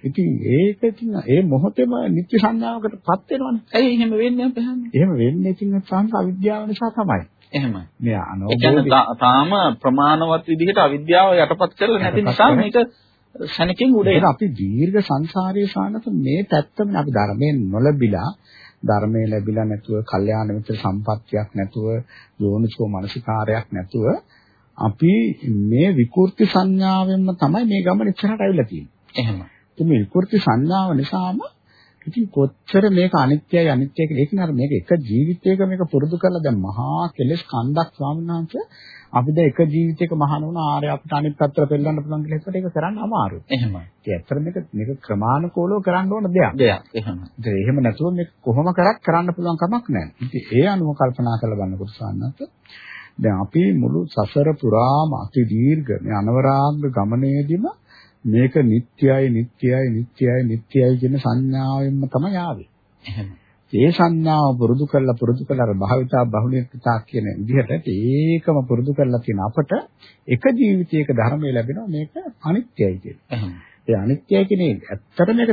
ඉතින් ඒක ඉතින් ඒ මොහොතේම නිත්‍ය සංඥාවකටපත් වෙනවනේ. ඇයි එහෙම වෙන්නේ අපේ හඳුනන? එහෙම වෙන්නේ ඉතින් සංඝ අවිද්‍යාව නිසා තමයි. එහෙමයි. මේ අනෝබෝධි තාම ප්‍රමාණවත් විදිහට අවිද්‍යාව යටපත් කරලා නැති නිසා මේක සැනකින් උඩ යනවා. අපි දීර්ඝ සංසාරයේ සානත මේ පැත්තම අපි ධර්මයෙන් නොලැබිලා ධර්මයේ ලැබිලා නැතුව, කල්යාණ මිත්‍ර සම්පත්තියක් නැතුව, යෝනිසෝ මනසිකාරයක් නැතුව අපි මේ විකෘති සංඥාවෙන්ම තමයි මේ ගමන ඉස්සරහට ඇවිල්ලා තියෙන්නේ. එහෙමයි. ඉතින් මේ විකෘති සංඥාව නිසාම ඉතින් කොච්චර මේක අනිත්‍යයි අනිත්‍යයි කියලා ඒක නේද මේක එක ජීවිතයක මේක පුරුදු කරලා දැන් මහා කෙලෙස් කන්දක් ස්වාමීන් වහන්සේ අපි දැන් එක ජීවිතයක මහාන වුණ ආරය අපිට අනිත් පැත්තට පෙන්නන්න පුළුවන් කියලා හිතුවට ඒක කරන්න අමාරුයි. එහෙමයි. ඒ ඇත්තට මේක මේක ක්‍රමානුකූලව කරන්න ඕන දෙයක්. දෙයක්. එහෙමයි. ඉතින් එහෙම නැතුව මේක කොහොම කරත් කරන්න පුළුවන් කමක් නැහැ. ඉතින් ඒ අනුව කල්පනා කරලා බලනකොට සාන්නත් දැන් අපි මුළු සසර පුරාම අති දීර්ඝ මේ අනවරාග්‍ර ගමනේදීම මේක නිට්ටයයි නිට්ටයයි නිට්ටයයි නිට්ටයයි කියන සංඥාවෙන්ම තමයි ආවේ. එහෙමයි. ඒ සංඥාව පුරුදු කරලා පුරුදු කරලා අර භාවිතා බහුලීකතා කියන විදිහට ඒකම පුරුදු කරලා තියෙන අපට එක ජීවිතයක ධර්මය ලැබෙනවා මේක අනිත්‍යයි. එහෙමයි. ඒ අනිත්‍යයි කියන්නේ ඇත්තට මේක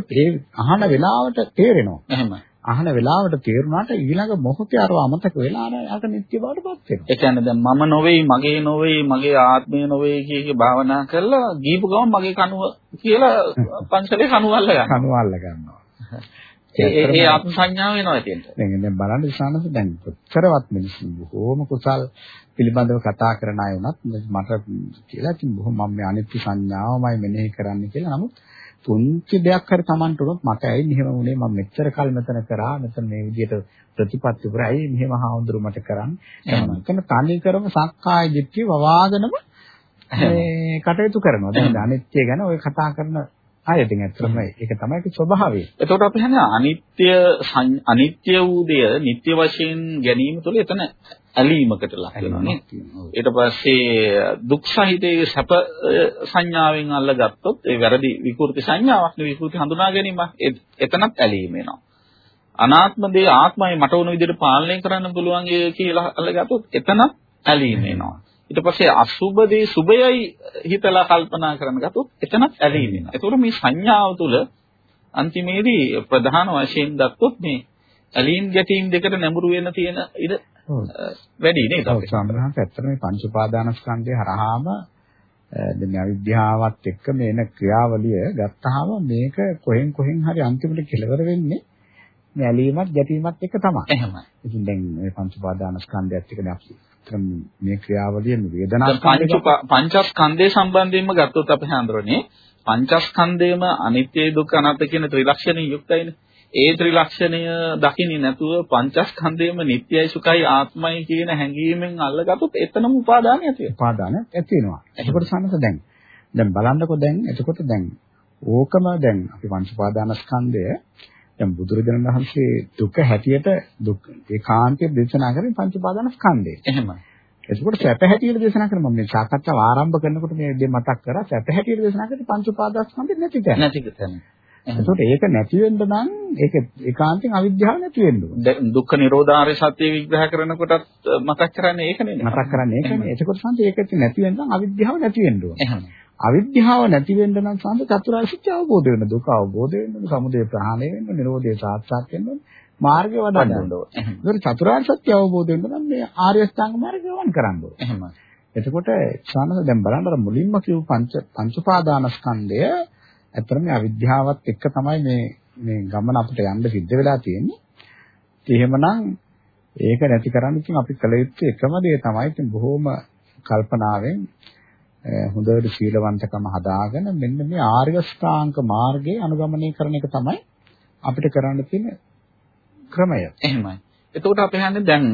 අහන වෙලාවට තේරෙනවා. එහෙමයි. අහන වෙලාවට තේරුණාට ඊළඟ මොහොතේ අරව අමතක වෙලා අර අර නිත්‍ය බවට පත් වෙනවා. ඒ කියන්නේ දැන් මම නොවේයි, මගේ නොවේයි, මගේ ආත්මය නොවේයි කිය කිය භාවනා කරලා ගීපු ගමන් මගේ කනුව කියලා පංචලේ කනුව අල්ල ගන්නවා. කනුවල්ල ගන්නවා. ඒ ඒ- ඒ ආත්ම සංඥාව වෙනවා එතෙන්ට. දැන් දැන් බලන්න ඉස්සනස දැන් කොච්චරවත් මිනිස්සු බොහෝම කුසල් පිළිබඳව කතා කරන අය වුණත් මට කියලා ඉතින් බොහොම මම මේ අනිත්‍ය සංඥාවමයි මෙනෙහි කරන්න කියලා නමුත් පුංචි දෙයක් හරි Tamanට උනොත් මට ඇයි මෙහෙම වුනේ? මම මෙච්චර කල් මෙතන කරා. මෙතන මේ විදිහට ප්‍රතිපත්ති කරා ඇයි මෙහෙම හාමුදුරු මට කරන්නේ? එහෙම. මෙතන තනි කරම සක්කාය දිට්ඨිය වවාගෙනම මේ කටයුතු කරනවා. දැන් අනිත්‍ය ගැන ඔය කතා කරන අය ඉතින් ඇත්තටම ඒක තමයි ඒක ස්වභාවය. එතකොට අපි හන්නේ අනිත්‍ය අනිත්‍ය වූ දෙය නිට්ටය වශයෙන් ගැනීම තුළ එතන ඇලීමකට ලක් වෙනවා නේ. ඊට පස්සේ දුක් සහිතේ සැප සංඥාවෙන් අල්ලගත්තොත් ඒ වැරදි විකෘති සංඥාවක් නේ විකෘති හඳුනා ගැනීම එතනත් ඇලීම එනවා. අනාත්ම දේ ආත්මයි මට ඕන විදිහට පාලනය කරන්න පුළුවන් කියලා අල්ලගත්තොත් එතනත් ඇලීම එනවා. ඊට පස්සේ අසුබ දේ සුබයයි හිතලා කල්පනා කරන ගත්තොත් එතනත් ඇලීම එනවා. ඒතකොට මේ සංඥාව තුළ අන්තිමේදී ප්‍රධාන වශයෙන් දත්තොත් මේ ඇලීම් ගැටීම් දෙකට නැඹුරු වෙන තියෙන ඉඩ වැඩි නේද අපේ? සම්බන්ධව ඇත්තට මේ පංච උපාදානස්කන්ධය හරහාම දැන් අවිද්‍යාවත් එක්ක මේන ක්‍රියාවලිය ගත්තාම මේක කොහෙන් කොහෙන් හරි අන්තිමට කෙලවර වෙන්නේ මේ ඇලීමත් ගැටීමත් එක්ක තමයි. එහෙමයි. ඉතින් දැන් මේ පංච උපාදානස්කන්ධයත් එක්කනේ අපි අතන මේ ක්‍රියාවලිය මේ දැන් වේදනා පංච පංචස්කන්ධය සම්බන්ධයෙන්ම ගත්තොත් අපි හඳුරන්නේ පංචස්කන්ධයම අනිත්‍ය දුක්ඛ අනාත්ම කියන ත්‍රිලක්ෂණයෙන් යුක්තයිනේ. ඒ ත්‍රිලක්ෂණය දකින්නේ නැතුව පංචස්කන්ධයම නිට්ටයයි සුඛයි ආත්මයි කියන හැඟීමෙන් අල්ලගත්තොත් එතනම උපාදානය ඇති වෙනවා. උපාදාන ඇති වෙනවා. එතකොට සම්මත දැන් දැන් බලන්නකො දැන් එතකොට දැන් ඕකම දැන් අපි පංච උපාදානස්කන්ධය දැන් බුදුරජාණන් වහන්සේ දුක හැටියට දුක් ඒකාන්තයෙන් දේශනා කරන්නේ පංච උපාදානස්කන්ධය. එහෙමයි. එතකොට සැප හැටියට දේශනා කරන මම මේ සාකච්ඡාව ආරම්භ කරනකොට මේ දේ මතක් කරා සැප හැටියට දේශනා කරන්නේ පංච උපාදානස්කන්ධය නැති තැන. නැති තැන. එතකොට ඒක නැති වෙන්න නම් ඒක ඒකාන්තයෙන් අවිද්‍යාව නැති වෙන්න ඕනේ. දුක්ඛ නිරෝධාරය සත්‍ය විග්‍රහ කරනකොටත් මතක් කරන්නේ ඒක නේද? මතක් කරන්නේ ඒකනේ. එතකොට සංස ඒක නැති වෙන්න නම් අවිද්‍යාව නැති වෙන්න ඕනේ. එහෙමයි. අවිද්‍යාව නැති වෙන්න නම් සංස චතුරාර්ය සත්‍ය අවබෝධ වෙන්න දුක අවබෝධ වෙන්න ඕනේ සමුදය ප්‍රහාණය වෙන්න ඕනේ නිරෝධය සාක්ෂාත් වෙන්න ඕනේ මාර්ගය වඩන්න ඕනේ. ඒකට චතුරාර්ය සත්‍ය අවබෝධ වෙන්න නම් මේ ආර්ය අෂ්ටාංග මාර්ගය ගමන් කරන්න ඕනේ. එහෙමයි. එතකොට සංස දැන් බලන්න මුලින්ම කියපු පංච පංච උපාදානස්කන්ධය ඇත්තටම මේ අවිද්‍යාවත් එක්ක තමයි මේ මේ ගමන අපිට යන්න සිද්ධ වෙලා තියෙන්නේ. ඉතින් එහෙමනම් ඒක නැති කරන්න ඉතින් අපි කළ යුත්තේ එකම දේ තමයි ඉතින් බොහොම කල්පනාවෙන් අਹ හොඳට සීලවන්තකම හදාගෙන මෙන්න මේ ආර්ය ශ්‍රාංක මාර්ගයේ අනුගමනය කරන එක තමයි අපිට කරන්න තියෙන ක්‍රමය. එහෙමයි. එතකොට අපි හන්නේ දැන්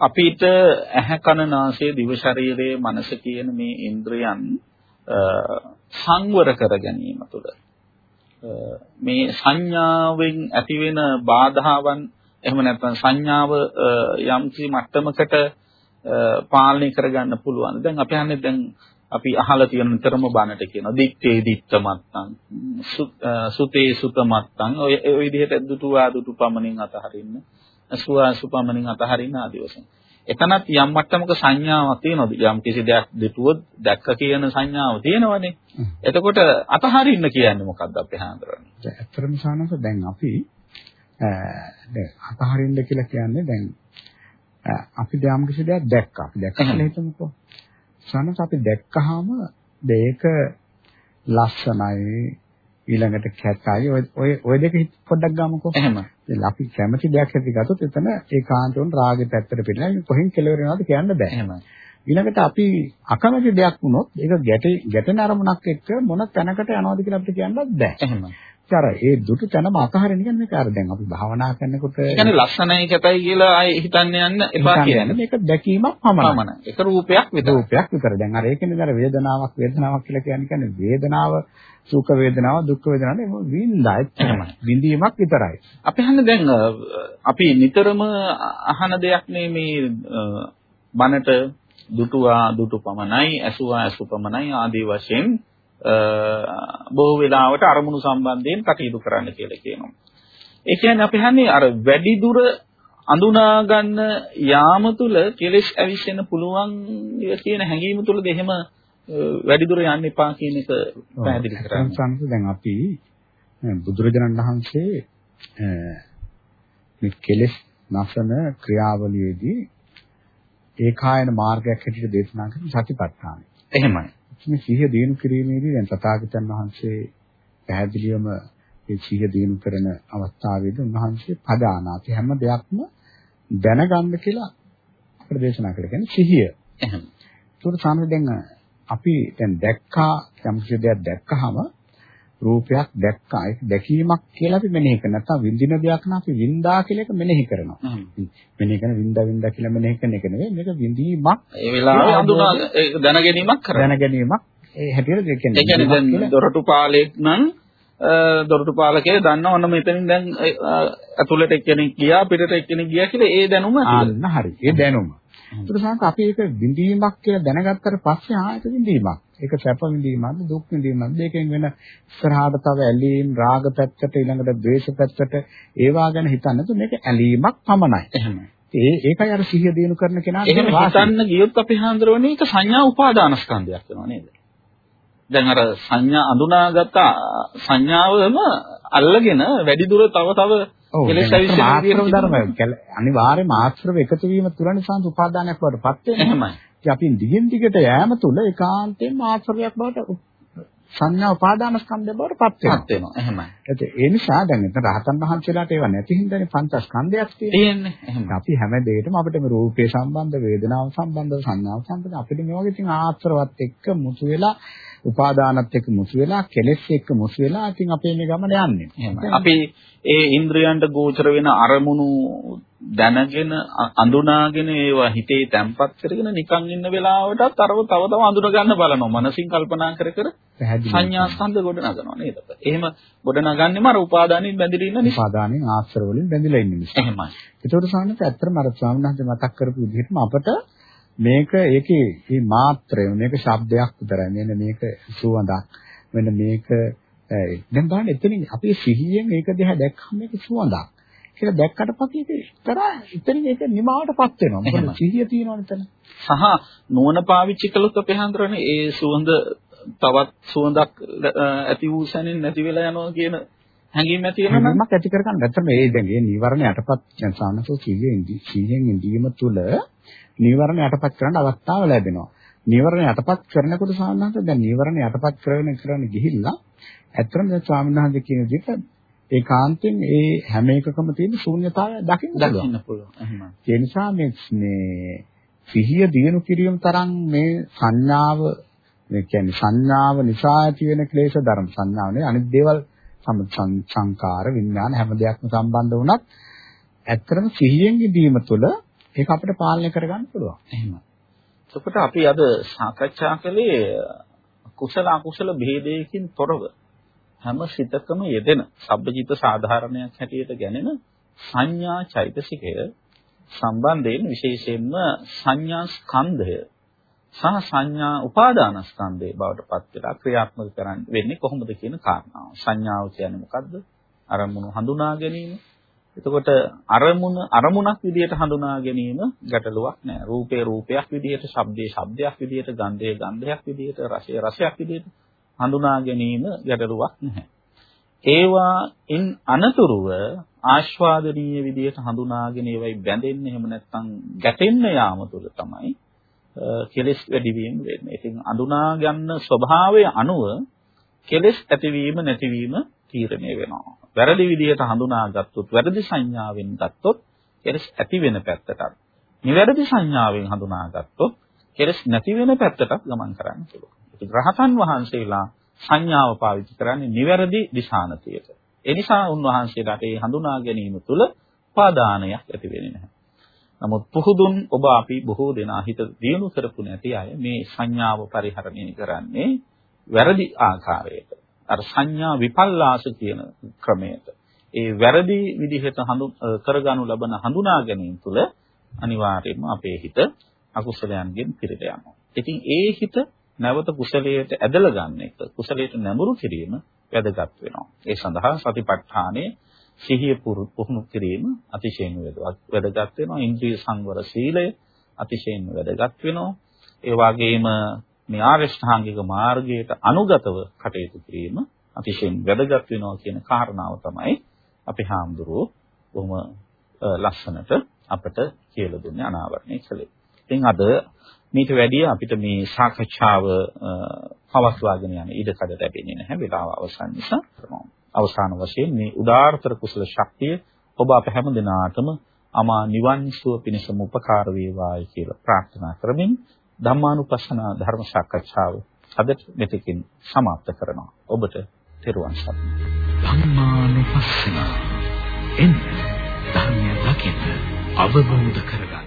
අපිට ඇහැ කන නාසය දිව ශරීරයේ මනස කියන මේ ඉන්ද්‍රයන් සංවර කර ගැනීම තුළ මේ සංඥාවෙන් ඇතිවෙන බාධාවන් එහෙම නැත්නම් සංඥාව යම්කිසි මට්ටමකට පාලනය කරගන්න පුළුවන්. දැන් අපි හන්නේ දැන් අපි අහලා තියෙන නිතරම බණට කියනවා දිත්තේ දිත්ත මත්තං සුතේ සුත මත්තං ඔය ඔය විදිහට දුටු ආදුටු පමණින් අතහරින්න සුවා සුපමණින් අතහරින්න ආදී වශයෙන්. එතනත් යම් මට්ටමක සංඥාවක් තියෙනවද? යම් කිසි දෙයක් දුටුවොත් දැක්ක කියන සංඥාව තියෙනවනේ. එතකොට අතහරින්න කියන්නේ මොකක්ද අපි හඳුරන්නේ? දැන් ඇත්තටම සානස දැන් අපි දැන් අතහරින්න කියලා කියන්නේ දැන් අපි යම් කිසි දෙයක් දැක්කා. අපි දැක්කා කියලා හිතමුකෝ. සානස අපි දැක්කහම මේක ලස්සනයි ඊළඟට කැතයි ඔය ඔය දෙක පොඩ්ඩක් ගමුකෝ. එහෙම. අපි කැමති දෙයක් ඇති ගත්තොත් එතන ඒකාන්තයෙන් රාගෙ පැත්තට පිටලා කොහෙන් කෙලවර වෙනවද කියන්න බෑ. එහෙම. ඊළඟට අපි අකමැති දෙයක් වුණොත් ඒක ගැටේ ගැටෙන අරමුණක් එක්ක මොන තැනකට යනවද කියලා අපිට කියන්නත් බෑ. එහෙම. අර ඒ දුටු තැනම අතහරින්න කියන්නේ මේක අර දැන් අපි භාවනා කරනකොට කියන්නේ ලස්සනයි කැතයි කියලා ආයේ හිතන්න යන්න එපා කියන්නේ. මේක දැකීමක් පමණයි. පමණ. ඒක රූපයක් විතර. රූපයක් විතර. දැන් අර ඒකනේ අර වේදනාවක් වේදනාවක් කියලා කියන්නේ කියන්නේ වේදනාව සුඛ වේදනාව දුක්ඛ වේදනාව නේ විඳා එච්චරමයි. විඳීමක් විතරයි. අපි හන්නේ දැන් අපි නිතරම අහන දෙයක් මේ බනට දුටුවා දුටු පමණයි ඇසුවා ඇසු පමණයි ආදී වශයෙන් බොහෝ වෙලාවට අරමුණු සම්බන්ධයෙන් කටයුතු කරන්න කියලා කියනවා. ඒ කියන්නේ අපි හන්නේ අර වැඩි දුර අඳුනා ගන්න යාම තුල කෙලෙස් ඇවිස්සෙන්න පුළුවන් කියන හැඟීම තුලද එහෙම වැඩි දුර යන්න එපා කියන එක පැහැදිලි කරන්නේ. සංසංශ දැන් අපි බුදුරජාණන් වහන්සේ මේ කෙලෙස් නැසන ක්‍රියාවලියේදී ඒකායන මාර්ගයක් හැටියට දේශනා කරන සතිපට්ඨානයි. එහෙමයි. මේ සිහිය දිනු කිරීමේදී දැන් තථාගතයන් වහන්සේ පැහැදිලිවම මේ සිහිය දිනු කරන අවස්ථාවේදී උන්වහන්සේ පදානාති හැම දෙයක්ම දැනගන්න කියලා අපිට දේශනා කළා. කියන්නේ සිහිය. එහෙනම් ඒකට සාමාන්‍ය දැන් අපි දැන් දැක්කා යම් කිසි දෙයක් දැක්කහම රූපයක් දැක්කා ඒක දැකීමක් කියලා අපි මෙනෙහි කරනවා. නැත්නම් විඳින දෙයක් නම් අපි වින්දා කියලා එක මෙනෙහි කරනවා. මෙනෙහි කරන වින්දා වින්දා කියලා මෙනෙහි කරන එක නෙවෙයි. මේක විඳීමක්. ඒ වෙලාවේ හඳුනා ඒක දැනගැනීමක් කරනවා. දැනගැනීමක් ඒ හැටියට ඒ කියන්නේ. ඒ කියන්නේ දැන් දොරටු පාලෙක් නම් දොරටු පාලකේ දන්නා ඔන්න මෙතනින් දැන් ඇතුළට එක්කෙනෙක් ගියා පිටට එක්කෙනෙක් ගියා කියලා ඒ දැනුම අන්න හරි. ඒ දැනුම. ඒකට අපි ඒක විඳීමක් කියලා දැනගත්තට පස්සේ ආයෙත් විඳීමක්. ඒක සැප විඳීමක්ද දුක් විඳීමක්ද ඒකෙන් වෙන ඉස්සරහට තව ඇලීම් රාග පැත්තට ඊළඟට ද්වේෂ පැත්තට ඒවා ගැන හිතන්නේ නැතු මේක ඇලීමක් පමණයි. එහෙමයි. ඒ ඒකයි අර සිහිය දිනු කරන කෙනාට එහෙම හිතන්න ගියොත් අපි හඳුරන්නේ ඒක සංඥා උපාදානස්කන්ධයක් වෙනවා නේද? දැන් අර සංඥා අඳුනාගත්ත සංඥාවම අල්ලගෙන වැඩි දුර තව තව කෙලෙස් ඇවිස්සෙන විදිහට ධර්ම අනිවාර්යයෙන්ම ආශ්‍රව එකතු වීම තුරනේ සාන්ත උපාදානයක් වඩපත් වෙනවා. එහෙමයි. අපි දිගින් දිගට යෑම තුළ ඒකාන්තයෙන්ම ආශ්‍රවයක් බවට සංඥා උපාදාන ස්කන්ධය බවට පත් වෙනවා. එහෙමයි. ඒ නිසා දැන් එතන රහතන් වහන්සේලාට ඒවා නැති හින්දානේ පංචස්කන්ධයක් තියෙන්නේ. එහෙමයි. අපි හැම දෙයකටම අපිට මේ රූපේ සම්බන්ධ, වේදනාව සම්බන්ධ, සංඥාව සම්බන්ධ අපිට මේ වගේ ඉතින් ආශ්‍රවත් එක්ක මුසු වෙලා උපාදානත් එක්ක මුසු වෙලා කෙලෙස් එක්ක මුසු වෙලා ඉතින් අපේ මේ ගමන යන්නේ. අපි ඒ ඉන්ද්‍රයන්ට ගෝචර වෙන අරමුණු දැනගෙන අඳුනාගෙන ඒවා හිතේ තැම්පත් කරගෙන නිකන් ඉන්න වෙලාවටත් අරව තව තව අඳුන ගන්න බලනවා. මනසින් කල්පනා කර කර සංඥා ස්කන්ධ ගොඩ නගනවා නේද? එහෙම ගොඩ නගන්නෙම අර උපාදානෙන් බැඳිලා ඉන්න නිසා. උපාදානෙන් ආශ්‍රව වලින් බැඳිලා ඉන්න නිසා. එහෙමයි. ඒතකොට සාමාන්‍යයෙන් ඇත්තටම අර ස්වාමීන් වහන්සේ මතක් කරපු විදිහටම අපට මේක ඒකේ මේ මාත්‍රය මේක ශබ්දයක් විතරයි. මෙන්න මේක සුවඳක්. මෙන්න මේක දැන් බලන්න එතනින් අපි සිහියෙන් මේක දිහා දැක්කම මේක සුවඳක්. කියලා දැක්කට පස්සේ ඒක ඉතරා ඉතින් ඒක නිමාවටපත් වෙනවා. මොකද සිහිය තියෙනවනේ එතන. සහ නුවණ පාවිච්චි කළොත් අපේ හන්දරනේ ඒ සුවඳ තවත් සුවඳක් ඇති වූ සැනින් නැති වෙලා යනවා කියන හැඟීම ඇති වෙනවා නම් ඇති කරගන්න. නැත්නම් මේ දැන් මේ නිවරණ යටපත් දැන් සානසෝ සිහියෙන් ඉඳීම තුළ නිවරණ යටපත් කරන්න අවස්ථාව ලැබෙනවා. නිවරණ යටපත් කරනකොට සාමාන්‍යයෙන් දැන් නිවරණ යටපත් කරගෙන කරගෙන ගිහිල්ලා ඇත්තටම දැන් ස්වාමීන් වහන්සේ කියන විදිහට ඒකාන්තයෙන් ඒ හැම එකකම තියෙන ශූන්‍යතාවය දකින්න දකින්න පුළුවන්. ඒ නිසා මේ මේ සිහිය දිනු කිරීම තරම් මේ සංඥාව මේ කියන්නේ සංඥාව නිසා ඇති වෙන ක්ලේශ ධර්ම සංඥාවනේ අනිත් දේවල් සංකාර විඥාන හැම දෙයක්ම සම්බන්ධ වුණත් ඇත්තටම සිහියෙන් ඉදීම තුළ ඒක අපිට පාලනය කරගන්න පුළුවන්. එහෙම. එතකොට අපි අද සාකච්ඡා කළේ කුසල අකුසල ભેදයකින් තොරව හැම සිතකම යෙදෙන සබ්බජිත සාධාරණයක් හැටියට ගැනෙන සංඥා චෛතසිකය සම්බන්ධයෙන් විශේෂයෙන්ම සංඥා ස්කන්ධය සහ සංඥා උපාදානස්කන්ධය බවට පත් වෙලා ක්‍රියාත්මක කරන්න වෙන්නේ කොහොමද කියන කාරණාව. සංඥාව කියන්නේ මොකද්ද? අරමුණු හඳුනා ගැනීම. එතකොට අරමුණ අරමුණක් විදියට හඳුනා ගැනීම ගැටලුවක් නෑ. රූපේ රූපයක් විදියට, ශබ්දේ ශබ්දයක් විදියට, ගන්ධේ ගන්ධයක් විදියට, රසය රසයක් විදියට හඳුනා ගැනීම ගැටලුවක් නැහැ. ඒවායින් අනතුරුව ආස්වාදනීය විදියට හඳුනාගෙන ඒවයි බැඳෙන්නේ එහෙම නැත්නම් ගැටෙන්න යාම තුළ තමයි කෙලෙස් වැඩිවීම වෙන්නේ. ඉතින් අඳුනා ගන්න ස්වභාවය අනුව කෙලෙස් ඇතිවීම නැතිවීම තීරණය වෙනවා. වැරදි විදියට හඳුනාගත්තොත් වැරදි සංඥාවෙන් ගත්තොත් කෙලෙස් ඇති වෙන පැත්තටත් නිවැරදි සංඥාවෙන් හඳුනාගත්තොත් කෙලෙස් නැති වෙන පැත්තටත් ගමන් කරන්න පුළුවන්. ඉතින් රහතන් වහන්සේලා සංඥාව පාවිච්චි කරන්නේ නිවැරදි දිශානතියට. ඒ නිසා උන්වහන්සේලාට ඒ හඳුනා ගැනීම තුළ පාදානයක් ඇති වෙන්නේ නැහැ. නමුත් පුහුදුන් ඔබ අපි බොහෝ දෙනා හිත දියුණු කරපු නැති අය මේ සංඥාව පරිහරණය කරන්නේ වැරදි ආකාරයට. අර සංඥා විපල්ලාස කියන ක්‍රමයට. ඒ වැරදි විදිහට හඳු කරගනු ලබන හඳුනා ගැනීම තුළ අනිවාර්යයෙන්ම අපේ හිත අකුසලයන්ගෙන් පිරෙට යනවා. ඉතින් ඒ හිත නැවත කුසලයට ඇදලා ගන්න එක කුසලයට නැඹුරු කිරීම වැදගත් වෙනවා. ඒ සඳහා සතිපට්ඨානයේ සිහිය පුහුණු කිරීම අතිශයින් වැදගත් වෙනවා. ඉන්ද්‍රිය සංවර සීලය අතිශයින් වැදගත් වෙනවා. ඒ වගේම මේ ආරියෂ්ඨාංගික මාර්ගයට අනුගතව කටයුතු කිරීම අතිශයින් වැදගත් වෙනවා කියන කාරණාව තමයි අපි හාමුදුරුවෝ බොහොම ලස්සනට අපට කියලා දුන්නේ අනාවරණය කළේ. ඉතින් අද මේට වැඩිය අපිට මේ සාකච්ඡාව පවත්වාගෙන යන ඉඩකඩ ලැබෙන්නේ නැහැ වේලාව අවසන් නිසා. අවසාන වශයෙන් මේ උදාාරතර කුසල ශක්තිය ඔබ අප හැම දිනාටම අමා නිවන් සුව පිණසම උපකාර වේවායි කියලා ප්‍රාර්ථනා කරමින් ධම්මානුපස්සන ධර්ම සාකච්ඡාව අදට මෙතකින් සමාප්ත කරනවා. ඔබට තෙරුවන් සරණයි. ධම්මානුපස්සන එන්න ධර්මය දකින්න අවබෝධ කරගන්න